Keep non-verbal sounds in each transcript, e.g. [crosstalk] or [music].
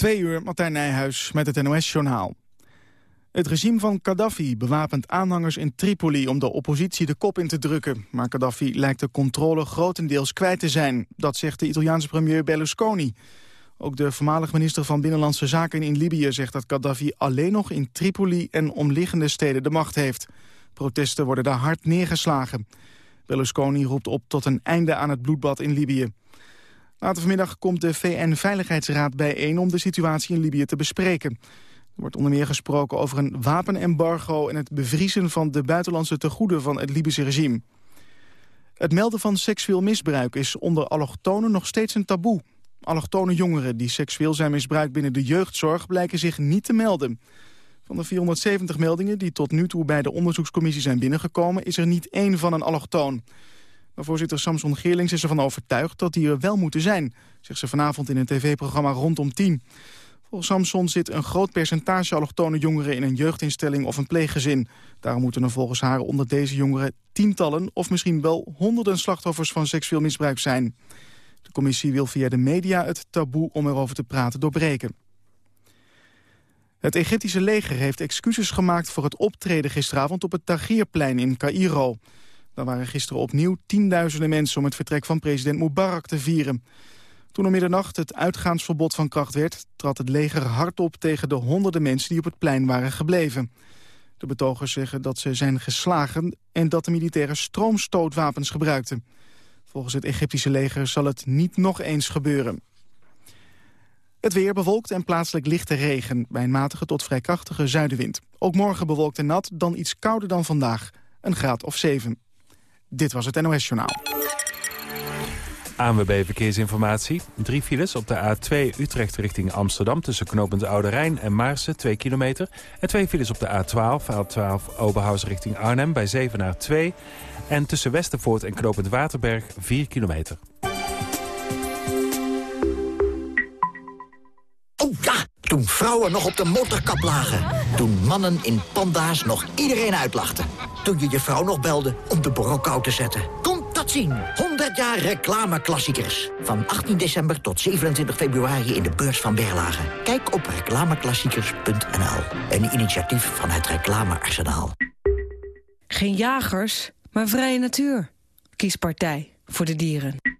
Twee uur, Martijn Nijhuis met het NOS-journaal. Het regime van Gaddafi bewapent aanhangers in Tripoli om de oppositie de kop in te drukken. Maar Gaddafi lijkt de controle grotendeels kwijt te zijn. Dat zegt de Italiaanse premier Berlusconi. Ook de voormalig minister van Binnenlandse Zaken in Libië zegt dat Gaddafi alleen nog in Tripoli en omliggende steden de macht heeft. Protesten worden daar hard neergeslagen. Berlusconi roept op tot een einde aan het bloedbad in Libië. Later vanmiddag komt de VN-veiligheidsraad bijeen om de situatie in Libië te bespreken. Er wordt onder meer gesproken over een wapenembargo en het bevriezen van de buitenlandse tegoeden van het Libische regime. Het melden van seksueel misbruik is onder allochtonen nog steeds een taboe. Allochtone jongeren die seksueel zijn misbruikt binnen de jeugdzorg blijken zich niet te melden. Van de 470 meldingen die tot nu toe bij de onderzoekscommissie zijn binnengekomen... is er niet één van een allochtoon. Maar voorzitter Samson Geerlings is ervan overtuigd dat die er wel moeten zijn... zegt ze vanavond in een tv-programma Rondom 10. Volgens Samson zit een groot percentage allochtone jongeren... in een jeugdinstelling of een pleeggezin. Daarom moeten er volgens haar onder deze jongeren tientallen... of misschien wel honderden slachtoffers van seksueel misbruik zijn. De commissie wil via de media het taboe om erover te praten doorbreken. Het Egyptische leger heeft excuses gemaakt voor het optreden gisteravond op het Tahrirplein in Cairo. Daar waren gisteren opnieuw tienduizenden mensen om het vertrek van president Mubarak te vieren. Toen om middernacht het uitgaansverbod van kracht werd... trad het leger hard op tegen de honderden mensen die op het plein waren gebleven. De betogers zeggen dat ze zijn geslagen en dat de militairen stroomstootwapens gebruikten. Volgens het Egyptische leger zal het niet nog eens gebeuren. Het weer bewolkt en plaatselijk lichte regen... bij een matige tot vrij krachtige zuidenwind. Ook morgen bewolkt en nat, dan iets kouder dan vandaag. Een graad of 7. Dit was het NOS Journaal. ANWB Verkeersinformatie. Drie files op de A2 Utrecht richting Amsterdam... tussen knooppunt Oude Rijn en Maarsen, 2 kilometer. En twee files op de A12, A12 Oberhausen richting Arnhem... bij Zevenaar 2. En tussen Westervoort en knooppunt Waterberg 4 kilometer. Toen vrouwen nog op de motorkap lagen. Toen mannen in panda's nog iedereen uitlachten. Toen je je vrouw nog belde om de borrelkou te zetten. Komt dat zien. 100 jaar reclameklassiekers. Van 18 december tot 27 februari in de beurs van Berlage. Kijk op reclameklassiekers.nl. Een initiatief van het Reclamearsenaal. Geen jagers, maar vrije natuur. Kies partij voor de dieren.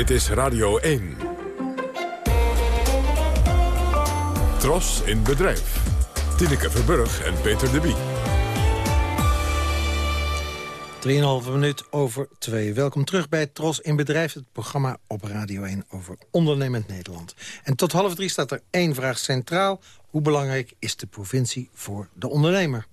Dit is Radio 1. Tros in bedrijf. Tineke Verburg en Peter de Bie. 3,5 minuut over 2. Welkom terug bij Tros in Bedrijf, het programma op Radio 1 over ondernemend Nederland. En tot half drie staat er één vraag centraal. Hoe belangrijk is de provincie voor de ondernemer?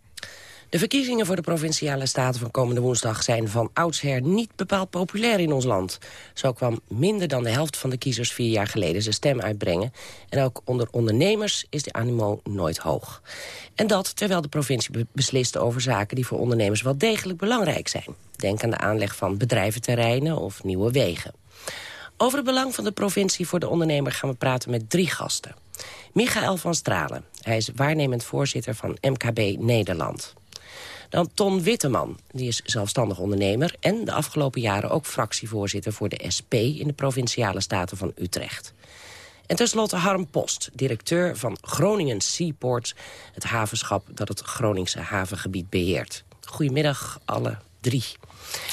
De verkiezingen voor de Provinciale Staten van komende woensdag... zijn van oudsher niet bepaald populair in ons land. Zo kwam minder dan de helft van de kiezers vier jaar geleden zijn stem uitbrengen. En ook onder ondernemers is de animo nooit hoog. En dat terwijl de provincie beslist over zaken... die voor ondernemers wel degelijk belangrijk zijn. Denk aan de aanleg van bedrijventerreinen of nieuwe wegen. Over het belang van de provincie voor de ondernemer gaan we praten met drie gasten. Michael van Stralen. Hij is waarnemend voorzitter van MKB Nederland. Dan Ton Witteman, die is zelfstandig ondernemer... en de afgelopen jaren ook fractievoorzitter voor de SP... in de Provinciale Staten van Utrecht. En tenslotte Harm Post, directeur van Groningen Seaport... het havenschap dat het Groningse havengebied beheert. Goedemiddag alle drie.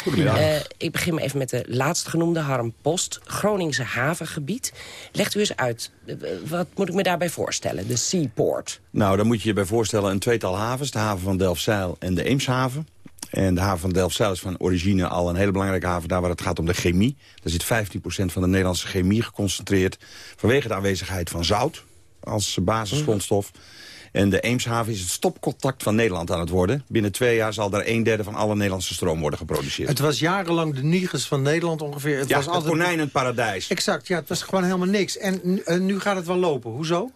Goedemiddag. Uh, ik begin maar even met de laatstgenoemde Harm Post. Groningse havengebied. Legt u eens uit, eh, wat moet ik me daarbij voorstellen? De Seaport. Nou, dan moet je je bij voorstellen een tweetal havens. De haven van Delfzijl en de Eemshaven. En de haven van Delfzijl is van origine al een hele belangrijke haven... daar waar het gaat om de chemie. Daar zit 15% van de Nederlandse chemie geconcentreerd... vanwege de aanwezigheid van zout als basisgrondstof. En de Eemshaven is het stopcontact van Nederland aan het worden. Binnen twee jaar zal daar een derde van alle Nederlandse stroom worden geproduceerd. Het was jarenlang de Niges van Nederland ongeveer. Het ja, was altijd... konijnenparadijs. Exact, ja, het was gewoon helemaal niks. En uh, nu gaat het wel lopen. Hoezo?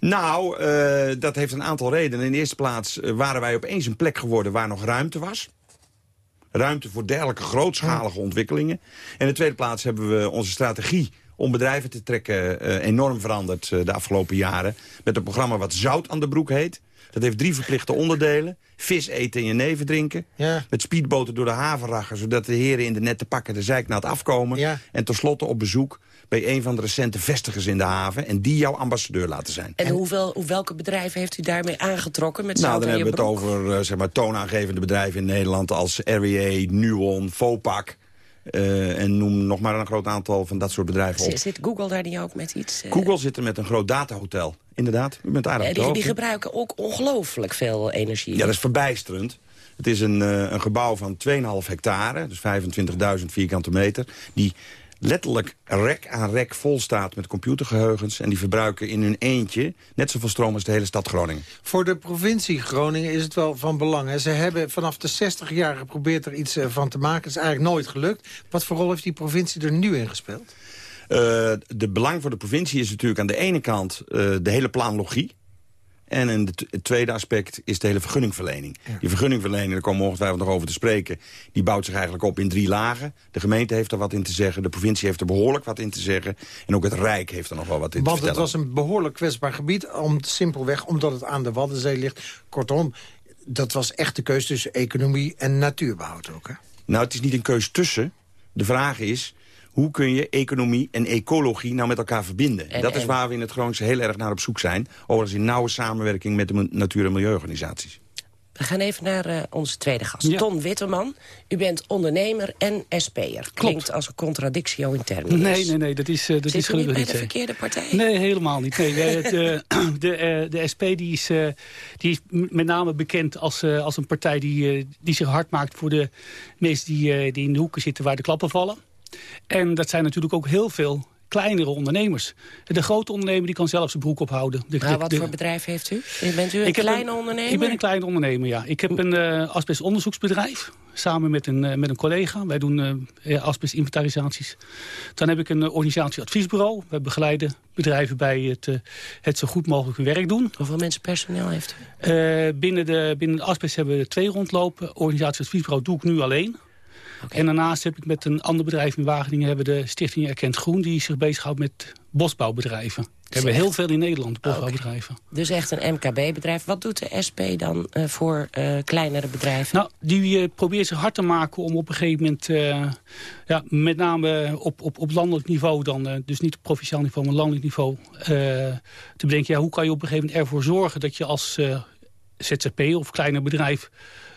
Nou, uh, dat heeft een aantal redenen. In de eerste plaats uh, waren wij opeens een plek geworden waar nog ruimte was. Ruimte voor dergelijke grootschalige ontwikkelingen. En in de tweede plaats hebben we onze strategie om bedrijven te trekken uh, enorm veranderd de afgelopen jaren. Met een programma wat Zout aan de Broek heet. Dat heeft drie verplichte onderdelen. Vis eten en je neven drinken. Ja. Met speedboten door de haven rachen, zodat de heren in de nette pakken de zeiknaad afkomen. Ja. En tenslotte op bezoek bij een van de recente vestigers in de haven... en die jouw ambassadeur laten zijn. En hoeveel, hoe, welke bedrijven heeft u daarmee aangetrokken? Met nou, dan hebben we het over uh, zeg maar, toonaangevende bedrijven in Nederland... als RWE, Nuon, Vopak... Uh, en noem nog maar een groot aantal van dat soort bedrijven op. Zit, Google daar niet ook met iets? Uh... Google zit er met een groot datahotel. Inderdaad, u bent aardig ja, die, die gebruiken ook ongelooflijk veel energie. Ja, dat is verbijsterend. Het is een, uh, een gebouw van 2,5 hectare, dus 25.000 vierkante meter... die letterlijk rek aan rek vol staat met computergeheugens... en die verbruiken in hun eentje net zoveel stroom als de hele stad Groningen. Voor de provincie Groningen is het wel van belang. Hè? Ze hebben vanaf de 60 jaar geprobeerd er iets van te maken. Het is eigenlijk nooit gelukt. Wat voor rol heeft die provincie er nu in gespeeld? Uh, de belang voor de provincie is natuurlijk aan de ene kant uh, de hele planologie. En in het tweede aspect is de hele vergunningverlening. Ja. Die vergunningverlening, daar komen we ongetwijfeld nog over te spreken... die bouwt zich eigenlijk op in drie lagen. De gemeente heeft er wat in te zeggen, de provincie heeft er behoorlijk wat in te zeggen... en ook het Rijk heeft er nog wel wat in Want te vertellen. Want het was een behoorlijk kwetsbaar gebied, om, simpelweg omdat het aan de Waddenzee ligt. Kortom, dat was echt de keuze tussen economie en natuurbehoud ook, hè? Nou, het is niet een keus tussen. De vraag is, hoe kun je economie en ecologie nou met elkaar verbinden? En, dat is waar we in het Groningse heel erg naar op zoek zijn. Overigens in nauwe samenwerking met de natuur- en milieuorganisaties. We gaan even naar uh, onze tweede gast, ja. Ton Witteman. U bent ondernemer en SP'er. Klinkt als een contradictio in termen. Nee, nee, nee, dat is, uh, dat Zit is gelukkig niet bij de verkeerde partij? Nee, helemaal niet. Nee, [clears throat] de, de, de, SP die is, uh, die is met name bekend als, als een partij die, die zich hard maakt voor de mensen die, die in de hoeken zitten waar de klappen vallen. En dat zijn natuurlijk ook heel veel kleinere ondernemers. De grote ondernemer die kan zelf zijn broek ophouden. De, nou, wat de, voor bedrijf heeft u? Bent u een kleine een, ondernemer? Ik ben een kleine ondernemer, ja. Ik heb een uh, asbestonderzoeksbedrijf. Samen met een, uh, met een collega. Wij doen uh, asbestinventarisaties. Dan heb ik een organisatieadviesbureau. We begeleiden bedrijven bij het, het zo goed mogelijk werk doen. Hoeveel mensen personeel heeft u? binnen, de, binnen de asbest hebben we twee rondlopen. Organisatieadviesbureau doe ik nu alleen. Okay. En daarnaast heb ik met een ander bedrijf in Wageningen... hebben de Stichting Erkend Groen... die zich bezighoudt met bosbouwbedrijven. We hebben heel veel in Nederland, bosbouwbedrijven. Okay. Dus echt een MKB-bedrijf. Wat doet de SP dan uh, voor uh, kleinere bedrijven? Nou, die uh, probeert zich hard te maken om op een gegeven moment... ja, met name op, op, op landelijk niveau dan... dus niet op provinciaal niveau, maar landelijk niveau... te bedenken, ja, hoe kan je op een gegeven moment ervoor zorgen... dat je als ZZP of kleiner bedrijf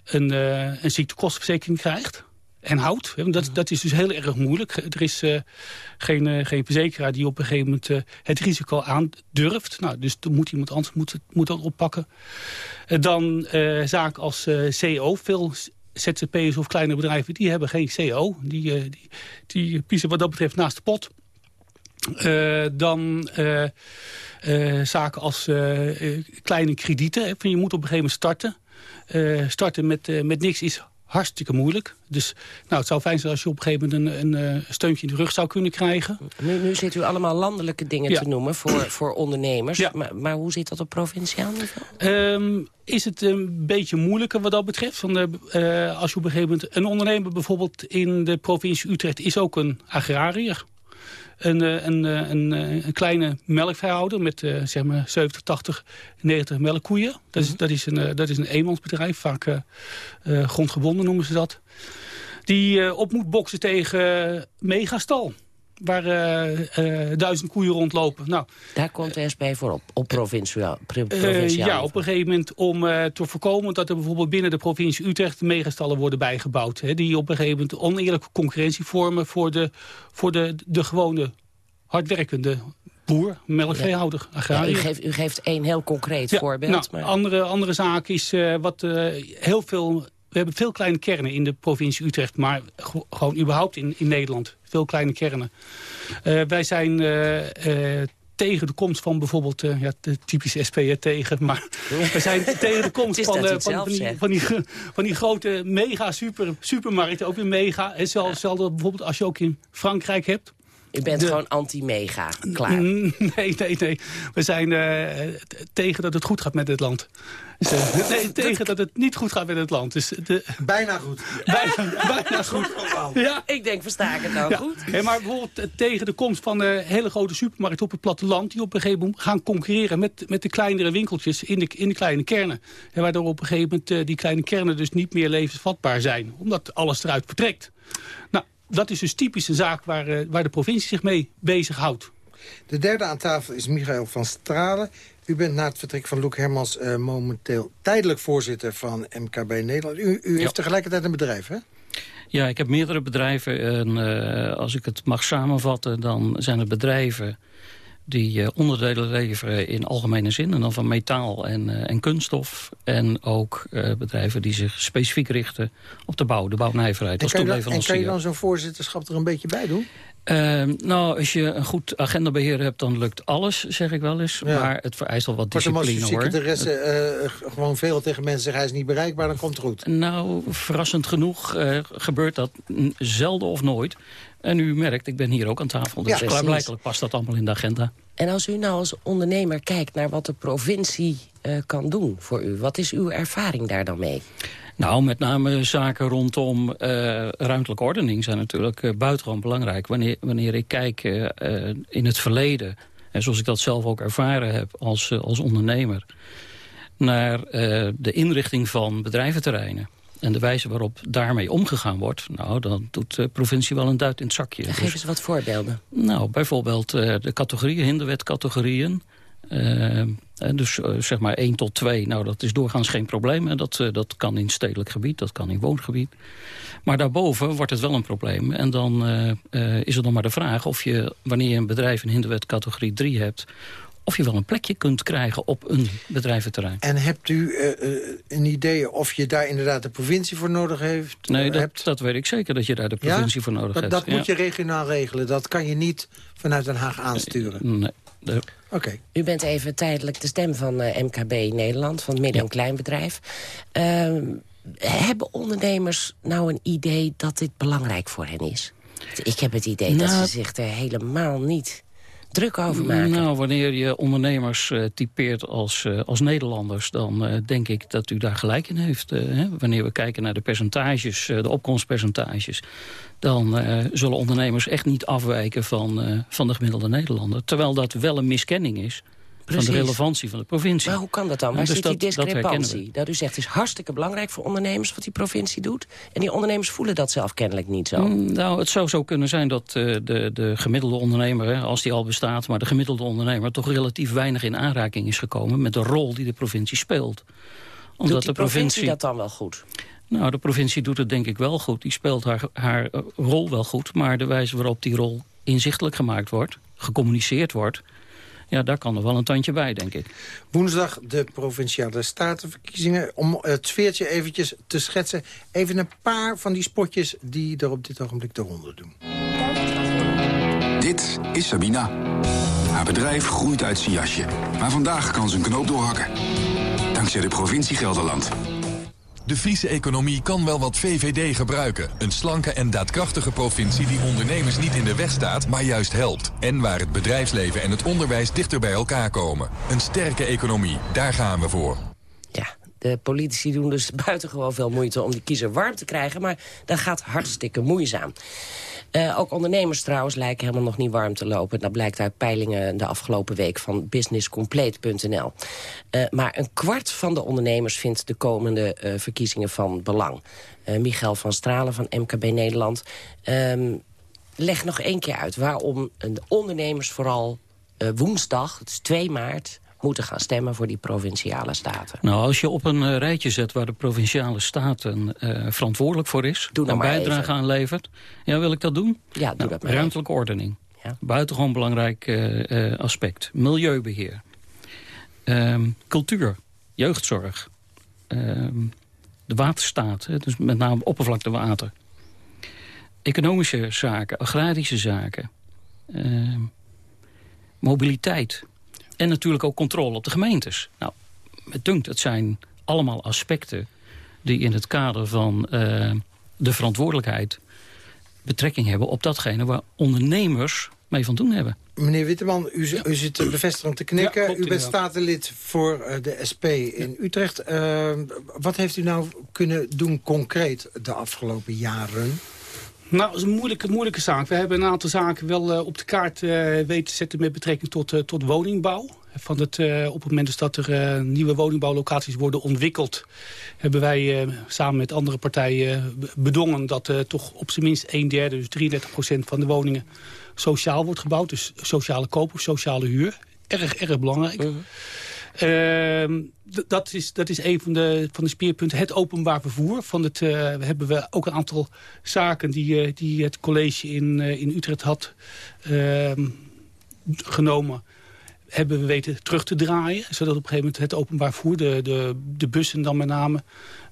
een, een ziektekostenverzekering krijgt en houdt. Dat, dat is dus heel erg moeilijk. Er is uh, geen, uh, geen verzekeraar die op een gegeven moment uh, het risico aandurft. Nou, dus er moet iemand anders moet, moet dat oppakken. dan zaken als CO. Veel ZZP'ers of kleine bedrijven die hebben geen CO. Die, die, die piezen wat dat betreft naast de pot. dan zaken als kleine kredieten. Hè, je moet op een gegeven moment starten. starten met, met niks is hartstikke moeilijk. Dus nou, het zou fijn zijn als je op een gegeven moment een, een, een steuntje in de rug zou kunnen krijgen. Nu, nu zit u allemaal landelijke dingen ja. te noemen voor, voor ondernemers. Ja. Maar, maar, hoe zit dat op provinciaal niveau? Um, is het een beetje moeilijker wat dat betreft. Van de, uh, als je op een gegeven moment... Een ondernemer bijvoorbeeld in de provincie Utrecht is ook een agrariër. Een, een, een, een, kleine melkveehouder met zeg maar 70, 80, 90 melkkoeien. Dat is, mm -hmm. dat is, een, dat is een eenmansbedrijf, vaak grondgebonden noemen ze dat. Die op moet boksen tegen megastal. Waar duizend koeien rondlopen. Nou, Daar komt de SP voor op, op provinciaal. provinciaal ja, op een gegeven moment om te voorkomen dat er bijvoorbeeld binnen de provincie Utrecht megastallen worden bijgebouwd. Hè, die op een gegeven moment oneerlijke concurrentie vormen voor de, voor de, de gewone hardwerkende boer, melkveehouder, agrariër. Ja, u, geeft, u geeft één heel concreet ja, voorbeeld. Nou, maar... andere, andere zaak is uh, wat uh, heel veel... We hebben veel kleine kernen in de provincie Utrecht, maar gewoon überhaupt in, in Nederland. Veel kleine kernen. Uh, wij zijn tegen de komst van bijvoorbeeld... Uh, ja, de typische SP'er tegen, maar we zijn tegen de komst van, van, van, die, van, die, van die grote mega super, supermarkten, ook weer mega. En zelfs, ja. bijvoorbeeld als je ook in Frankrijk hebt... U bent gewoon anti-mega, klaar. [laughs] Nee, nee, nee. We zijn uh, tegen dat het goed gaat met het land. Nee, tegen dat het niet goed gaat met het land. Dus de, bijna goed. [laughs] Bijna, bijna goed. Ja. Ik denk, versta ik het nou ja. goed? Hey, maar bijvoorbeeld tegen de komst van de hele grote supermarkten op het platteland... die op een gegeven moment gaan concurreren met, met de kleinere winkeltjes in de, in de kleine kernen. En waardoor op een gegeven moment uh, die kleine kernen dus niet meer levensvatbaar zijn. Omdat alles eruit vertrekt. Nou, dat is dus typisch een zaak waar, uh, waar de provincie zich mee bezighoudt. De derde aan tafel is Michael van Stralen. U bent na het vertrek van Loek Hermans uh, momenteel tijdelijk voorzitter van MKB Nederland. U, u heeft ja. tegelijkertijd een bedrijf, hè? Ja, ik heb meerdere bedrijven. En uh, als ik het mag samenvatten, dan zijn er bedrijven die uh, onderdelen leveren in algemene zin. En dan van metaal en, uh, en kunststof. En ook uh, bedrijven die zich specifiek richten op de bouw, de bouwnijverheid. En kan, dan, en kan je dan zo'n voorzitterschap er een beetje bij doen? Uh, nou, als je een goed agendabeheer hebt, dan lukt alles, zeg ik wel eens. Ja. Maar het vereist wel wat discipline, hoor. de rest uh, gewoon veel tegen mensen zeggen... hij is niet bereikbaar, dan komt het goed. Nou, verrassend genoeg uh, gebeurt dat zelden of nooit. En u merkt, ik ben hier ook aan tafel. Dus ja, klaarblijkelijk past dat allemaal in de agenda. En als u nou als ondernemer kijkt naar wat de provincie uh, kan doen voor u... wat is uw ervaring daar dan mee? Nou, met name zaken rondom uh, ruimtelijke ordening zijn natuurlijk uh, buitengewoon belangrijk. Wanneer, wanneer ik kijk uh, in het verleden, en zoals ik dat zelf ook ervaren heb als, als ondernemer... naar de inrichting van bedrijventerreinen en de wijze waarop daarmee omgegaan wordt... nou, dan doet de provincie wel een duit in het zakje. Geef eens wat voorbeelden. Nou, bijvoorbeeld de categorieën, hinderwetcategorieën. Uh, dus uh, zeg maar 1 tot 2, nou dat is doorgaans geen probleem. En dat, dat kan in stedelijk gebied, dat kan in woongebied. Maar daarboven wordt het wel een probleem. En dan is er dan maar de vraag of je, wanneer je een bedrijf in hinderwet categorie 3 hebt of je wel een plekje kunt krijgen op een bedrijventerrein. En hebt u uh, een idee of je daar inderdaad de provincie voor nodig heeft? Nee, dat, hebt... dat weet ik zeker, dat je daar de provincie ja? voor nodig dat, hebt. Dat moet je regionaal regelen, dat kan je niet vanuit Den Haag aansturen? Nee. De... Oké. Okay. U bent even tijdelijk de stem van uh, MKB Nederland, van het midden- en kleinbedrijf. Uh, hebben ondernemers nou een idee dat dit belangrijk voor hen is? Ik heb het idee nou, dat ze zich er helemaal niet druk over maken? Nou, wanneer je ondernemers uh, typeert als, uh, als Nederlanders... dan uh, denk ik dat u daar gelijk in heeft. Hè? Wanneer we kijken naar de percentages, de opkomstpercentages... dan zullen ondernemers echt niet afwijken van, van de gemiddelde Nederlander. Terwijl dat wel een miskenning is... Precies. van de relevantie van de provincie. Maar hoe kan dat dan? Waar dus zit die discrepantie? Dat, dat, u zegt, het is hartstikke belangrijk voor ondernemers... wat die provincie doet. En die ondernemers voelen dat zelf kennelijk niet zo. Mm, nou, het zou zo kunnen zijn dat uh, de, de gemiddelde ondernemer... Als die al bestaat, maar de gemiddelde ondernemer... toch relatief weinig in aanraking is gekomen... met de rol die de provincie speelt. Omdat doet de provincie, provincie dat dan wel goed? Nou, de provincie doet het denk ik wel goed. Die speelt haar, haar rol wel goed. Maar de wijze waarop die rol inzichtelijk gemaakt wordt... gecommuniceerd wordt ja, daar kan er wel een tandje bij, denk ik. Woensdag de Provinciale Statenverkiezingen. Om het sfeertje eventjes te schetsen. Even een paar van die spotjes die er op dit ogenblik de ronde doen. Dit is Sabina. Haar bedrijf groeit uit zijn jasje. Maar vandaag kan ze een knoop doorhakken. Dankzij de provincie Gelderland. De Friese economie kan wel wat VVD gebruiken. Een slanke en daadkrachtige provincie die ondernemers niet in de weg staat, maar juist helpt. En waar het bedrijfsleven en het onderwijs dichter bij elkaar komen. Een sterke economie, daar gaan we voor. De politici doen dus [laughs] buitengewoon veel moeite om die kiezer warm te krijgen... maar dat gaat hartstikke moeizaam. Uh, ook ondernemers trouwens lijken helemaal nog niet warm te lopen. Dat blijkt uit peilingen de afgelopen week van businesscompleet.nl. Uh, maar een kwart van de ondernemers vindt de komende uh, verkiezingen van belang. Michael van Stralen van MKB Nederland. Um, leg nog één keer uit waarom de ondernemers vooral woensdag, het is 2 maart moeten gaan stemmen voor die provinciale staten. Nou, als je op een uh, rijtje zet waar de provinciale staten uh, verantwoordelijk voor is... Doe een bijdrage even. aan levert... Ja, wil ik dat doen? Ja, doe nou, dat maar Ruimtelijke even. ordening. Ja. Buitengewoon belangrijk uh, aspect. Milieubeheer. Um, cultuur. Jeugdzorg. Um, de waterstaat. Dus met name oppervlaktewater. Economische zaken. Agrarische zaken. Um, mobiliteit. En natuurlijk ook controle op de gemeentes. Nou, het dunkt, het zijn allemaal aspecten die in het kader van uh, de verantwoordelijkheid betrekking hebben op datgene waar ondernemers mee van doen hebben. Meneer Witteman, u, u zit bevestigend te knikken. u bent statenlid voor uh, de SP in Utrecht. Uh, wat heeft u nou kunnen doen concreet de afgelopen jaren? Nou, dat is een moeilijke, moeilijke zaak. We hebben een aantal zaken wel uh, op de kaart uh, weten te zetten... met betrekking tot, uh, tot woningbouw. Van het, op het moment dus dat er nieuwe woningbouwlocaties worden ontwikkeld... hebben wij samen met andere partijen bedongen... dat toch op zijn minst een derde, dus 33 procent van de woningen... sociaal wordt gebouwd. Dus sociale koop of sociale huur. Erg, erg belangrijk. -huh. Uh, dat, is, dat is een van de, van de speerpunten. Het openbaar vervoer. Van het, uh, hebben we ook een aantal zaken die, uh, die het college in, uh, in Utrecht had ehm, genomen hebben we weten terug te draaien. Zodat op een gegeven moment het openbaar vervoer, de, de, de bussen dan met name,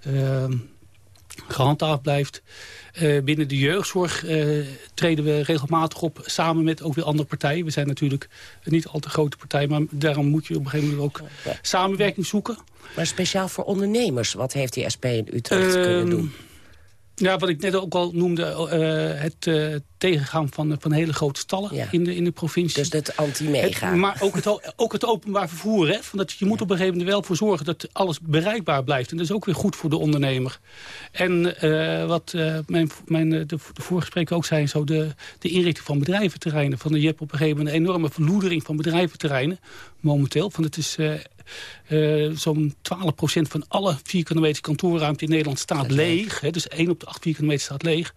ehm, gehandhaafd blijft. Uh, binnen de jeugdzorg uh, treden we regelmatig op samen met ook weer andere partijen. We zijn natuurlijk een niet al te grote partij, maar daarom moet je op een gegeven moment ook samenwerking zoeken. Maar speciaal voor ondernemers, wat heeft die SP in Utrecht uh, kunnen doen? Ja, wat ik net ook al noemde, uh, het tegengaan van, van hele grote stallen ja. in, de, in de provincie. Dus het anti-meegaan. Maar ook het, ook het openbaar vervoer. Hè, van dat je moet op een gegeven moment wel voor zorgen dat alles bereikbaar blijft. En dat is ook weer goed voor de ondernemer. En uh, wat mijn, mijn, de, de vorige spreker ook zei, zo de, de inrichting van bedrijventerreinen. Van, je hebt op een gegeven moment een enorme verloedering van bedrijventerreinen. Momenteel. Van het is uh, zo'n 12% van alle vierkante meter kantoorruimte in Nederland staat leeg. Hè, dus 1 op de 8 vierkante meter staat leeg.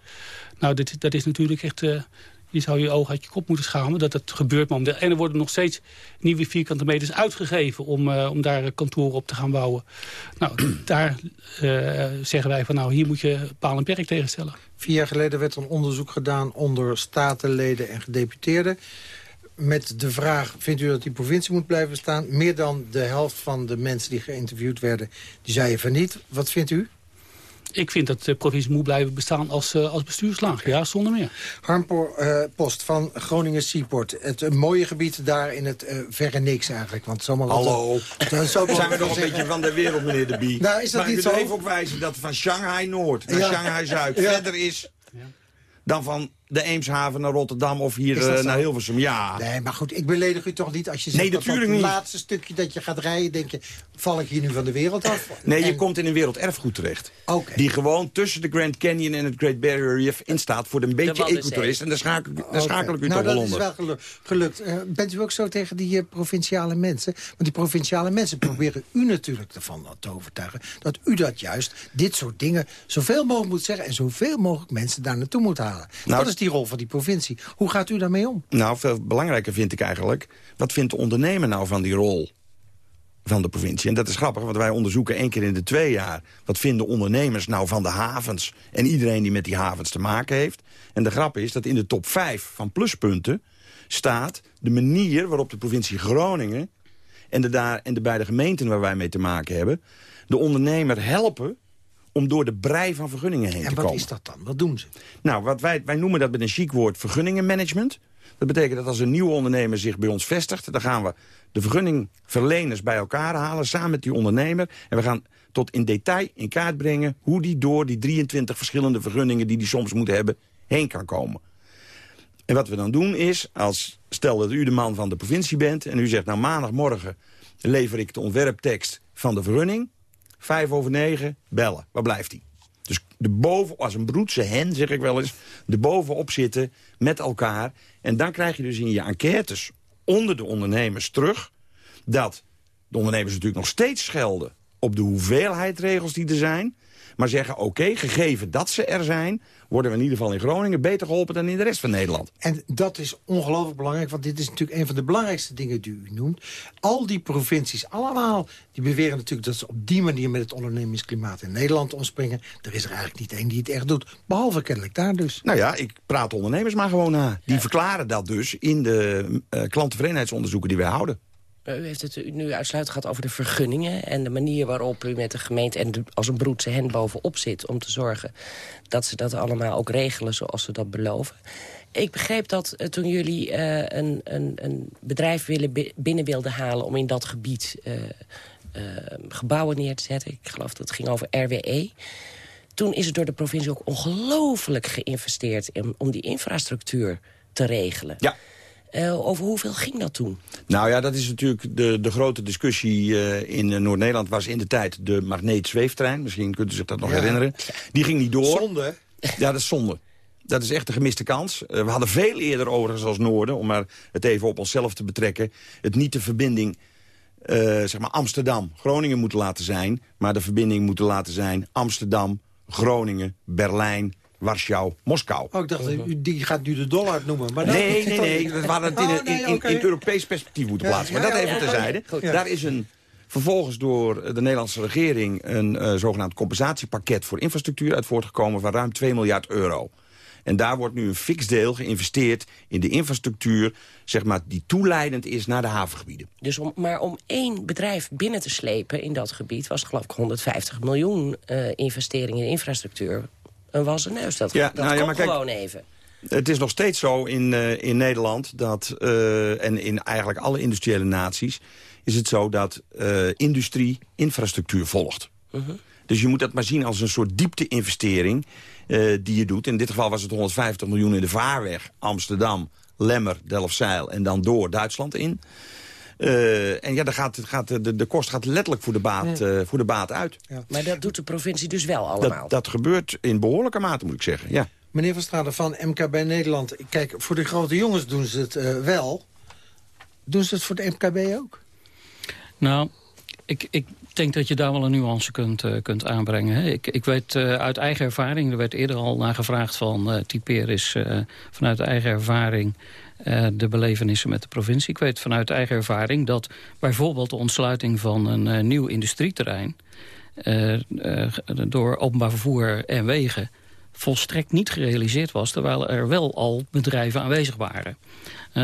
Nou, dit, dat is natuurlijk echt... Uh, je zou je ogen uit je kop moeten schamen dat dat gebeurt momenteel. En er worden nog steeds nieuwe vierkante meters uitgegeven... om, uh, om daar kantoren op te gaan bouwen. Nou, [clears throat] daar zeggen wij van nou, hier moet je paal en perk tegenstellen. Vier jaar geleden werd een onderzoek gedaan onder statenleden en gedeputeerden met de vraag, vindt u dat die provincie moet blijven bestaan? Meer dan de helft van de mensen die geïnterviewd werden, die zeiden van niet. Wat vindt u? Ik vind dat de provincie moet blijven bestaan als, uh, als bestuurslaag. Ja, zonder meer. Harmpoor uh, Post van Groningen Seaport. Het een mooie gebied daar in het uh, verre niks eigenlijk. Want zomaar Hallo. [laughs] Dat, zo zijn we nog een beetje van de wereld, meneer De Bie. Nou, is dat maar niet ik zo? wil even ook wijzen dat van Shanghai Noord naar ja. Shanghai Zuid ja. verder is... Ja. dan van de Eemshaven naar Rotterdam of hier uh, naar Hilversum. Ja. Nee, maar goed, ik beledig u toch niet als je zegt... Nee, natuurlijk het laatste stukje dat je gaat rijden, denk je... val ik hier nu van de wereld af? Nee, en... je komt in een werelderfgoed terecht. Okay. Die gewoon tussen de Grand Canyon en het Great Barrier Reef instaat... voor een beetje ecotourist. En daar schakel, daar okay. schakel ik u nou, toch wel onder. Nou, dat is wel gelukt. Uh, bent u ook zo tegen die uh, provinciale mensen? Want die provinciale mensen [clears throat] proberen u natuurlijk ervan te overtuigen... dat u dat juist, dit soort dingen, zoveel mogelijk moet zeggen... en zoveel mogelijk mensen daar naartoe moet halen. Nou, dat is die rol van die provincie. Hoe gaat u daarmee om? Nou, veel belangrijker vind ik eigenlijk... wat vindt de ondernemer nou van die rol van de provincie? En dat is grappig, want wij onderzoeken één keer in de twee jaar... wat vinden ondernemers nou van de havens... en iedereen die met die havens te maken heeft. En de grap is dat in de top 5 van pluspunten staat... de manier waarop de provincie Groningen... en de, daar, en de beide gemeenten waar wij mee te maken hebben... de ondernemer helpen om door de brei van vergunningen heen en te komen. En wat is dat dan? Wat doen ze? Nou, wat wij, wij noemen dat met een chic woord vergunningenmanagement. Dat betekent dat als een nieuwe ondernemer zich bij ons vestigt... dan gaan we de vergunningverleners bij elkaar halen, samen met die ondernemer. En we gaan tot in detail in kaart brengen... hoe die door die 23 verschillende vergunningen die die soms moet hebben... heen kan komen. En wat we dan doen is, als, stel dat u de man van de provincie bent... en u zegt, nou maandagmorgen lever ik de ontwerptekst van de vergunning... Vijf over negen, bellen. Waar blijft hij? Dus de boven, als een broedse hen, zeg ik wel eens... de bovenop zitten met elkaar. En dan krijg je dus in je enquêtes onder de ondernemers terug... dat de ondernemers natuurlijk nog steeds schelden... op de hoeveelheid regels die er zijn... maar zeggen, oké, gegeven dat ze er zijn... worden we in ieder geval in Groningen beter geholpen dan in de rest van Nederland. En dat is ongelooflijk belangrijk, want dit is natuurlijk een van de belangrijkste dingen die u noemt. Al die provincies, allemaal, die beweren natuurlijk dat ze op die manier met het ondernemingsklimaat in Nederland omspringen. Er is er eigenlijk niet één die het echt doet, behalve kennelijk daar dus. Nou ja, ik praat ondernemers maar gewoon na. Die ja. verklaren dat dus in de uh, die wij houden. U heeft het nu uitsluitend gehad over de vergunningen... en de manier waarop u met de gemeente en als een broedse hen bovenop zit... om te zorgen dat ze dat allemaal ook regelen zoals ze dat beloven. Ik begreep dat uh, toen jullie uh, een, een, een, bedrijf willen binnen wilden halen... om in dat gebied gebouwen neer te zetten. Ik geloof dat het ging over RWE. Toen is het door de provincie ook ongelooflijk geïnvesteerd... In, om die infrastructuur te regelen. Ja. Uh, over hoeveel ging dat toen? Nou ja, dat is natuurlijk de, de grote discussie uh, in Noord-Nederland... was in de tijd de magneetzweeftrein. Misschien kunt u zich dat nog ja. herinneren. Die ging niet door. Zonde. Ja, dat is zonde. Dat is echt een gemiste kans. Uh, we hadden veel eerder overigens als Noorden... om maar het even op onszelf te betrekken... het niet de verbinding zeg maar Amsterdam, Groningen moeten laten zijn... maar de verbinding moeten laten zijn Amsterdam, Groningen, Berlijn, Warschau, Moskou. Oh, ik dacht, u, die gaat nu de dollar noemen. Maar nee, nee, nee, dat waren het in, oh, nee, in, in, okay. in, Europees perspectief moeten plaatsen. Maar dat even terzijde. Daar is een, vervolgens door de Nederlandse regering... een uh, zogenaamd compensatiepakket voor infrastructuur uit voortgekomen... van ruim 2 miljard euro. En daar wordt nu een fix deel geïnvesteerd in de infrastructuur... Zeg maar, die toeleidend is naar de havengebieden. Dus om, maar om één bedrijf binnen te slepen in dat gebied... was geloof ik 150 miljoen uh, investering in infrastructuur een wassen neus. Dat, ja, dat nou, ja, maar kijk, gewoon even. Het is nog steeds zo in, uh, in Nederland dat, uh, en in eigenlijk alle industriële naties... is het zo dat uh, industrie infrastructuur volgt. -huh. Dus je moet dat maar zien als een soort diepte-investering die je doet. In dit geval was het 150 miljoen in de vaarweg Amsterdam, Lemmer, Delfzijl en dan door Duitsland in. Uh, en ja, dan gaat, gaat, de, de kost gaat letterlijk voor de baat, uh, voor de baat uit. Ja. Maar dat doet de provincie dus wel allemaal? Dat, dat gebeurt in behoorlijke mate, moet ik zeggen, ja. Meneer Van Stralen van MKB Nederland. Kijk, voor de grote jongens doen ze het uh, wel. Doen ze het voor de MKB ook? Nou, ik, ik denk dat je daar wel een nuance kunt, uh, kunt aanbrengen. Hè. Ik, ik weet uh, uit eigen ervaring, er werd eerder al naar gevraagd van uh, typeer is vanuit eigen ervaring uh, de belevenissen met de provincie. Ik weet vanuit eigen ervaring dat bijvoorbeeld de ontsluiting van een uh, nieuw industrieterrein... Uh, door openbaar vervoer en wegen volstrekt niet gerealiseerd was... terwijl er wel al bedrijven aanwezig waren.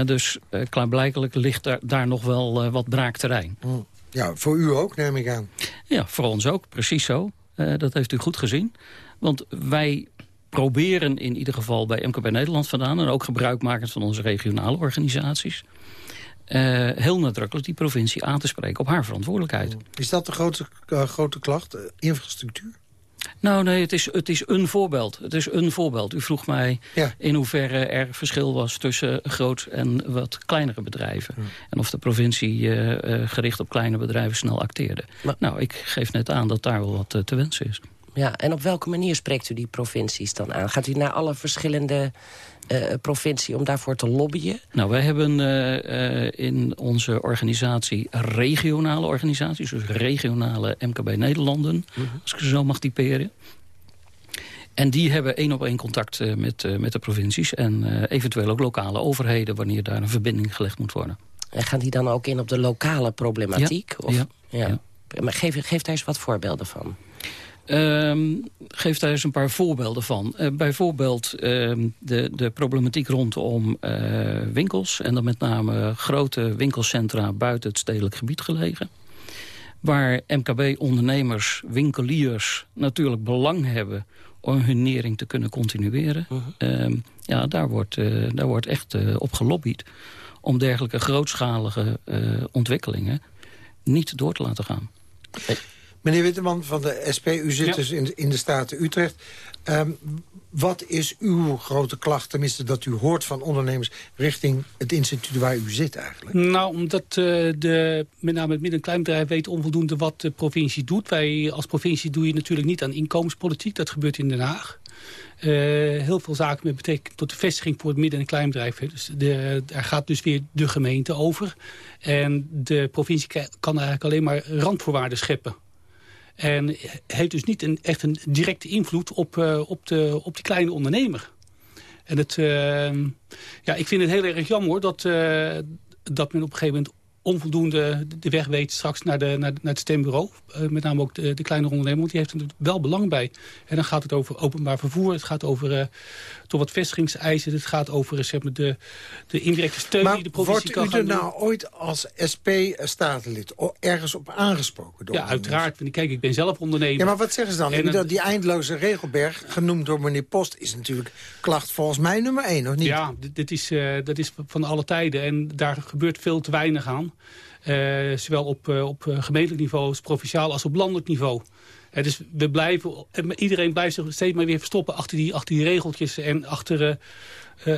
dus klaarblijkelijk ligt daar, daar nog wel wat braakterrein. Mm. Ja, voor u ook, neem ik aan. Ja, voor ons ook, precies zo. dat heeft u goed gezien. Want wij proberen in ieder geval bij MKB Nederland vandaan... en ook gebruikmakend van onze regionale organisaties... Uh, heel nadrukkelijk die provincie aan te spreken op haar verantwoordelijkheid. Is dat de grote, uh, grote klacht, uh, infrastructuur? Nou nee, het is, het is een voorbeeld. Het is een voorbeeld. U vroeg mij ja. in hoeverre er verschil was tussen groot en wat kleinere bedrijven. Ja. En of de provincie gericht op kleine bedrijven snel acteerde. Maar, nou, ik geef net aan dat daar wel wat te wensen is. Ja, en op welke manier spreekt u die provincies dan aan? Gaat u naar alle verschillende uh, provincies om daarvoor te lobbyen? Nou, wij hebben uh, uh, in onze organisatie regionale organisaties... dus regionale MKB Nederlanden, -huh. Mhm. als ik ze zo mag typeren. En die hebben één op één contact met, met de provincies... en eventueel ook lokale overheden... wanneer daar een verbinding gelegd moet worden. En gaan die dan ook in op de lokale problematiek? Ja, of? ja, ja. ja. Maar geef, geef daar eens wat voorbeelden van. Um, geef daar eens een paar voorbeelden van. Uh, bijvoorbeeld um, de, de problematiek rondom uh, winkels... en dan met name grote winkelcentra buiten het stedelijk gebied gelegen. Waar MKB-ondernemers, winkeliers natuurlijk belang hebben... om hun nering te kunnen continueren. Uh -huh. um, ja, daar wordt, uh, daar wordt echt op gelobbyd... om dergelijke grootschalige ontwikkelingen niet door te laten gaan. Meneer Witteman van de SP, u zit ja. dus in, in de Staten Utrecht. Um, wat is uw grote klacht, tenminste dat u hoort van ondernemers... richting het instituut waar u zit eigenlijk? Nou, omdat uh, de, met name het midden- en kleinbedrijf weet onvoldoende wat de provincie doet. Wij als provincie doe je natuurlijk niet aan inkomenspolitiek. Dat gebeurt in Den Haag. Uh, heel veel zaken met betrekking tot de vestiging voor het midden- en kleinbedrijf. Hè. Dus de, daar gaat dus weer de gemeente over. En de provincie kan eigenlijk alleen maar randvoorwaarden scheppen en heeft dus niet een, echt een directe invloed op, uh, op, de, op die kleine ondernemer. En het, uh, ja, ik vind het heel erg jammer dat, uh, dat men op een gegeven moment onvoldoende de weg weet straks naar, de, naar, naar het stembureau. Uh, met name ook de, de kleine ondernemer, want die heeft er wel belang bij. En dan gaat het over openbaar vervoer, het gaat over uh, toch wat vestigingseisen... het gaat over zeg maar, de, de indirecte steun maar die de provincie kan wordt u er nou ooit als SP-statenlid ergens op aangesproken? Door ja, uiteraard. Kijk, ik ben zelf ondernemer. Ja, maar wat zeggen ze dan? En, die, die eindeloze regelberg, genoemd door meneer Post... is natuurlijk klacht volgens mij nummer één, of niet? Ja, dit is, uh, dat is van alle tijden. En daar gebeurt veel te weinig aan. Uh, zowel op, uh, op gemeentelijk niveau als provinciaal als op landelijk niveau. Dus we blijven, iedereen blijft zich steeds maar weer verstoppen achter die, achter die regeltjes en achter,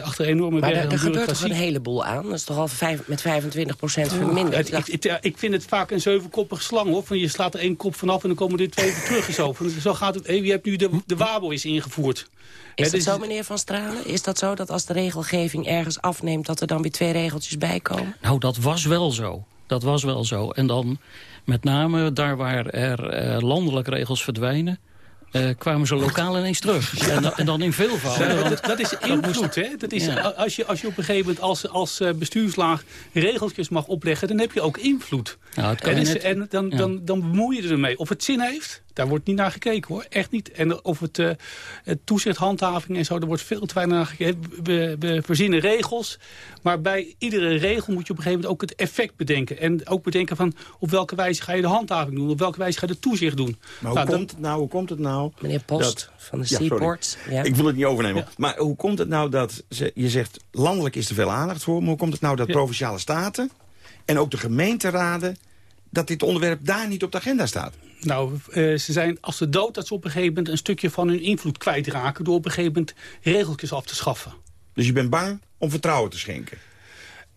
achter enorme maar bergen er, er gebeurt toch een heleboel aan? Dat is toch al vijf, met 25 procent verminderd? Ja, ik, ik, ik, vind het vaak een zevenkoppige slang. Hoor. Van je slaat er één kop vanaf en dan komen er twee weer terug. En zo. Van, [laughs] zo gaat het, hey, je hebt nu de, de wabo is ingevoerd. Is dat dus, zo, meneer Van Stralen? Is dat zo dat als de regelgeving ergens afneemt... dat er dan weer twee regeltjes bij komen? Nou, dat was wel zo. Dat was wel zo. En dan met name daar waar er uh, landelijk regels verdwijnen... Uh, kwamen ze lokaal ineens terug. En, dan, en dan in veelvoud. Ja, dat, dat, is invloed. Hè? Dat is, ja. als, je, als je op een gegeven moment als, als bestuurslaag regeltjes mag opleggen... dan heb je ook invloed. Nou, en, is, en dan, ja. dan, dan bemoei je ermee. Of het zin heeft, daar wordt niet naar gekeken hoor. Echt niet. En of het, uh, het toezicht, handhaving en zo, daar wordt veel te weinig naar gekeken. We, we verzinnen regels. Maar bij iedere regel moet je op een gegeven moment ook het effect bedenken. En ook bedenken van op welke wijze ga je de handhaving doen. Op welke wijze ga je de toezicht doen. Maar hoe, nou, komt, het nou, hoe komt het nou... Meneer Post dat, van de Seaport. Ja, Ik wil het niet overnemen. Maar hoe komt het nou dat... Ze, je zegt landelijk is er veel aandacht voor. Maar hoe komt het nou dat provinciale staten... en ook de gemeenteraden dat dit onderwerp daar niet op de agenda staat? Nou, uh, ze zijn als de dood dat ze op een gegeven moment... een stukje van hun invloed kwijtraken... door op een gegeven moment regeltjes af te schaffen. Dus je bent bang om vertrouwen te schenken?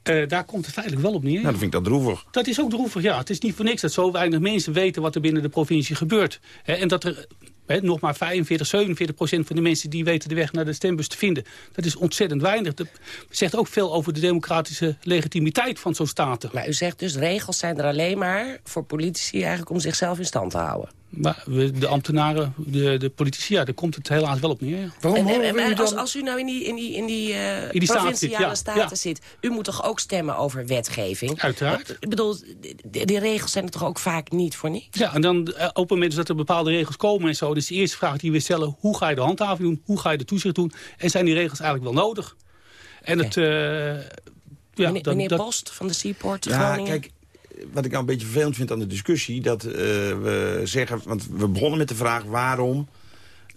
Uh, daar komt het feitelijk wel op neer. Nou, dan vind ik dat droevig. Dat is ook droevig, ja. Het is niet voor niks dat zo weinig mensen weten wat er binnen de provincie gebeurt. He, en dat er Nog maar 45, 47 procent van de mensen die weten de weg naar de stembus te vinden. Dat is ontzettend weinig. Dat zegt ook veel over de democratische legitimiteit van zo'n staten. Maar u zegt dus regels zijn er alleen maar voor politici eigenlijk om zichzelf in stand te houden. Maar de ambtenaren, de, de politici, ja, daar komt het helaas wel op neer. Ja. Waarom en, en, en als, als u nou in die, in die, in die, uh, in die provinciale staat staten ja. zit... u moet toch ook stemmen over wetgeving? Uiteraard. Ik bedoel, die, regels zijn er toch ook vaak niet voor niets? Ja, en dan uh, op het moment dat er bepaalde regels komen en zo... dus de eerste vraag die we stellen, hoe ga je de handhaving doen? Hoe ga je de toezicht doen? En zijn die regels eigenlijk wel nodig? En okay. het... Uh, ja, meneer, dat, Post van de Seaport ja, Groningen. Kijk, wat ik nou een beetje vervelend vind aan de discussie... dat uh, we zeggen, want we begonnen met de vraag... waarom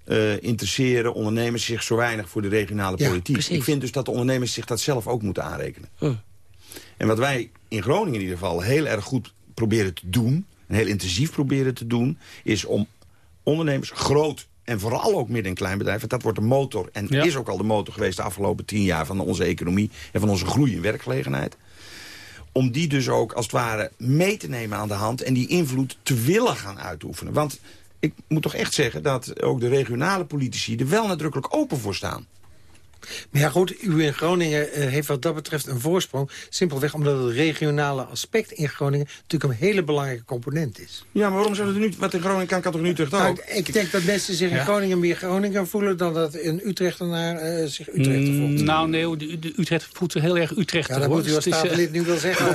uh, interesseren ondernemers zich zo weinig voor de regionale ja, politiek? Precies. Ik vind dus dat de ondernemers zich dat zelf ook moeten aanrekenen. Hm. En wat wij in Groningen in ieder geval heel erg goed proberen te doen... en heel intensief proberen te doen... is om ondernemers groot en vooral ook midden- en kleinbedrijven... dat wordt de motor en ja. is ook al de motor geweest de afgelopen tien jaar... van onze economie en van onze groei in werkgelegenheid om die dus ook als het ware mee te nemen aan de hand... en die invloed te willen gaan uitoefenen. Want ik moet toch echt zeggen dat ook de regionale politici... er wel nadrukkelijk open voor staan. Maar ja goed, u in Groningen uh, heeft wat dat betreft een voorsprong. Simpelweg omdat het regionale aspect in Groningen... natuurlijk een hele belangrijke component is. Ja, maar waarom zou het nu... Wat in Groningen kan, kan toch nu terug ook? Nou, ik denk dat mensen zich in ja. Groningen meer Groningen voelen... dan dat een Utrechtenaar uh, zich Utrechter voelt. Mm, nou nee, de, de Utrecht voelt zich heel erg Utrechter. Ja, dat moet u als statenlid nu wel zeggen.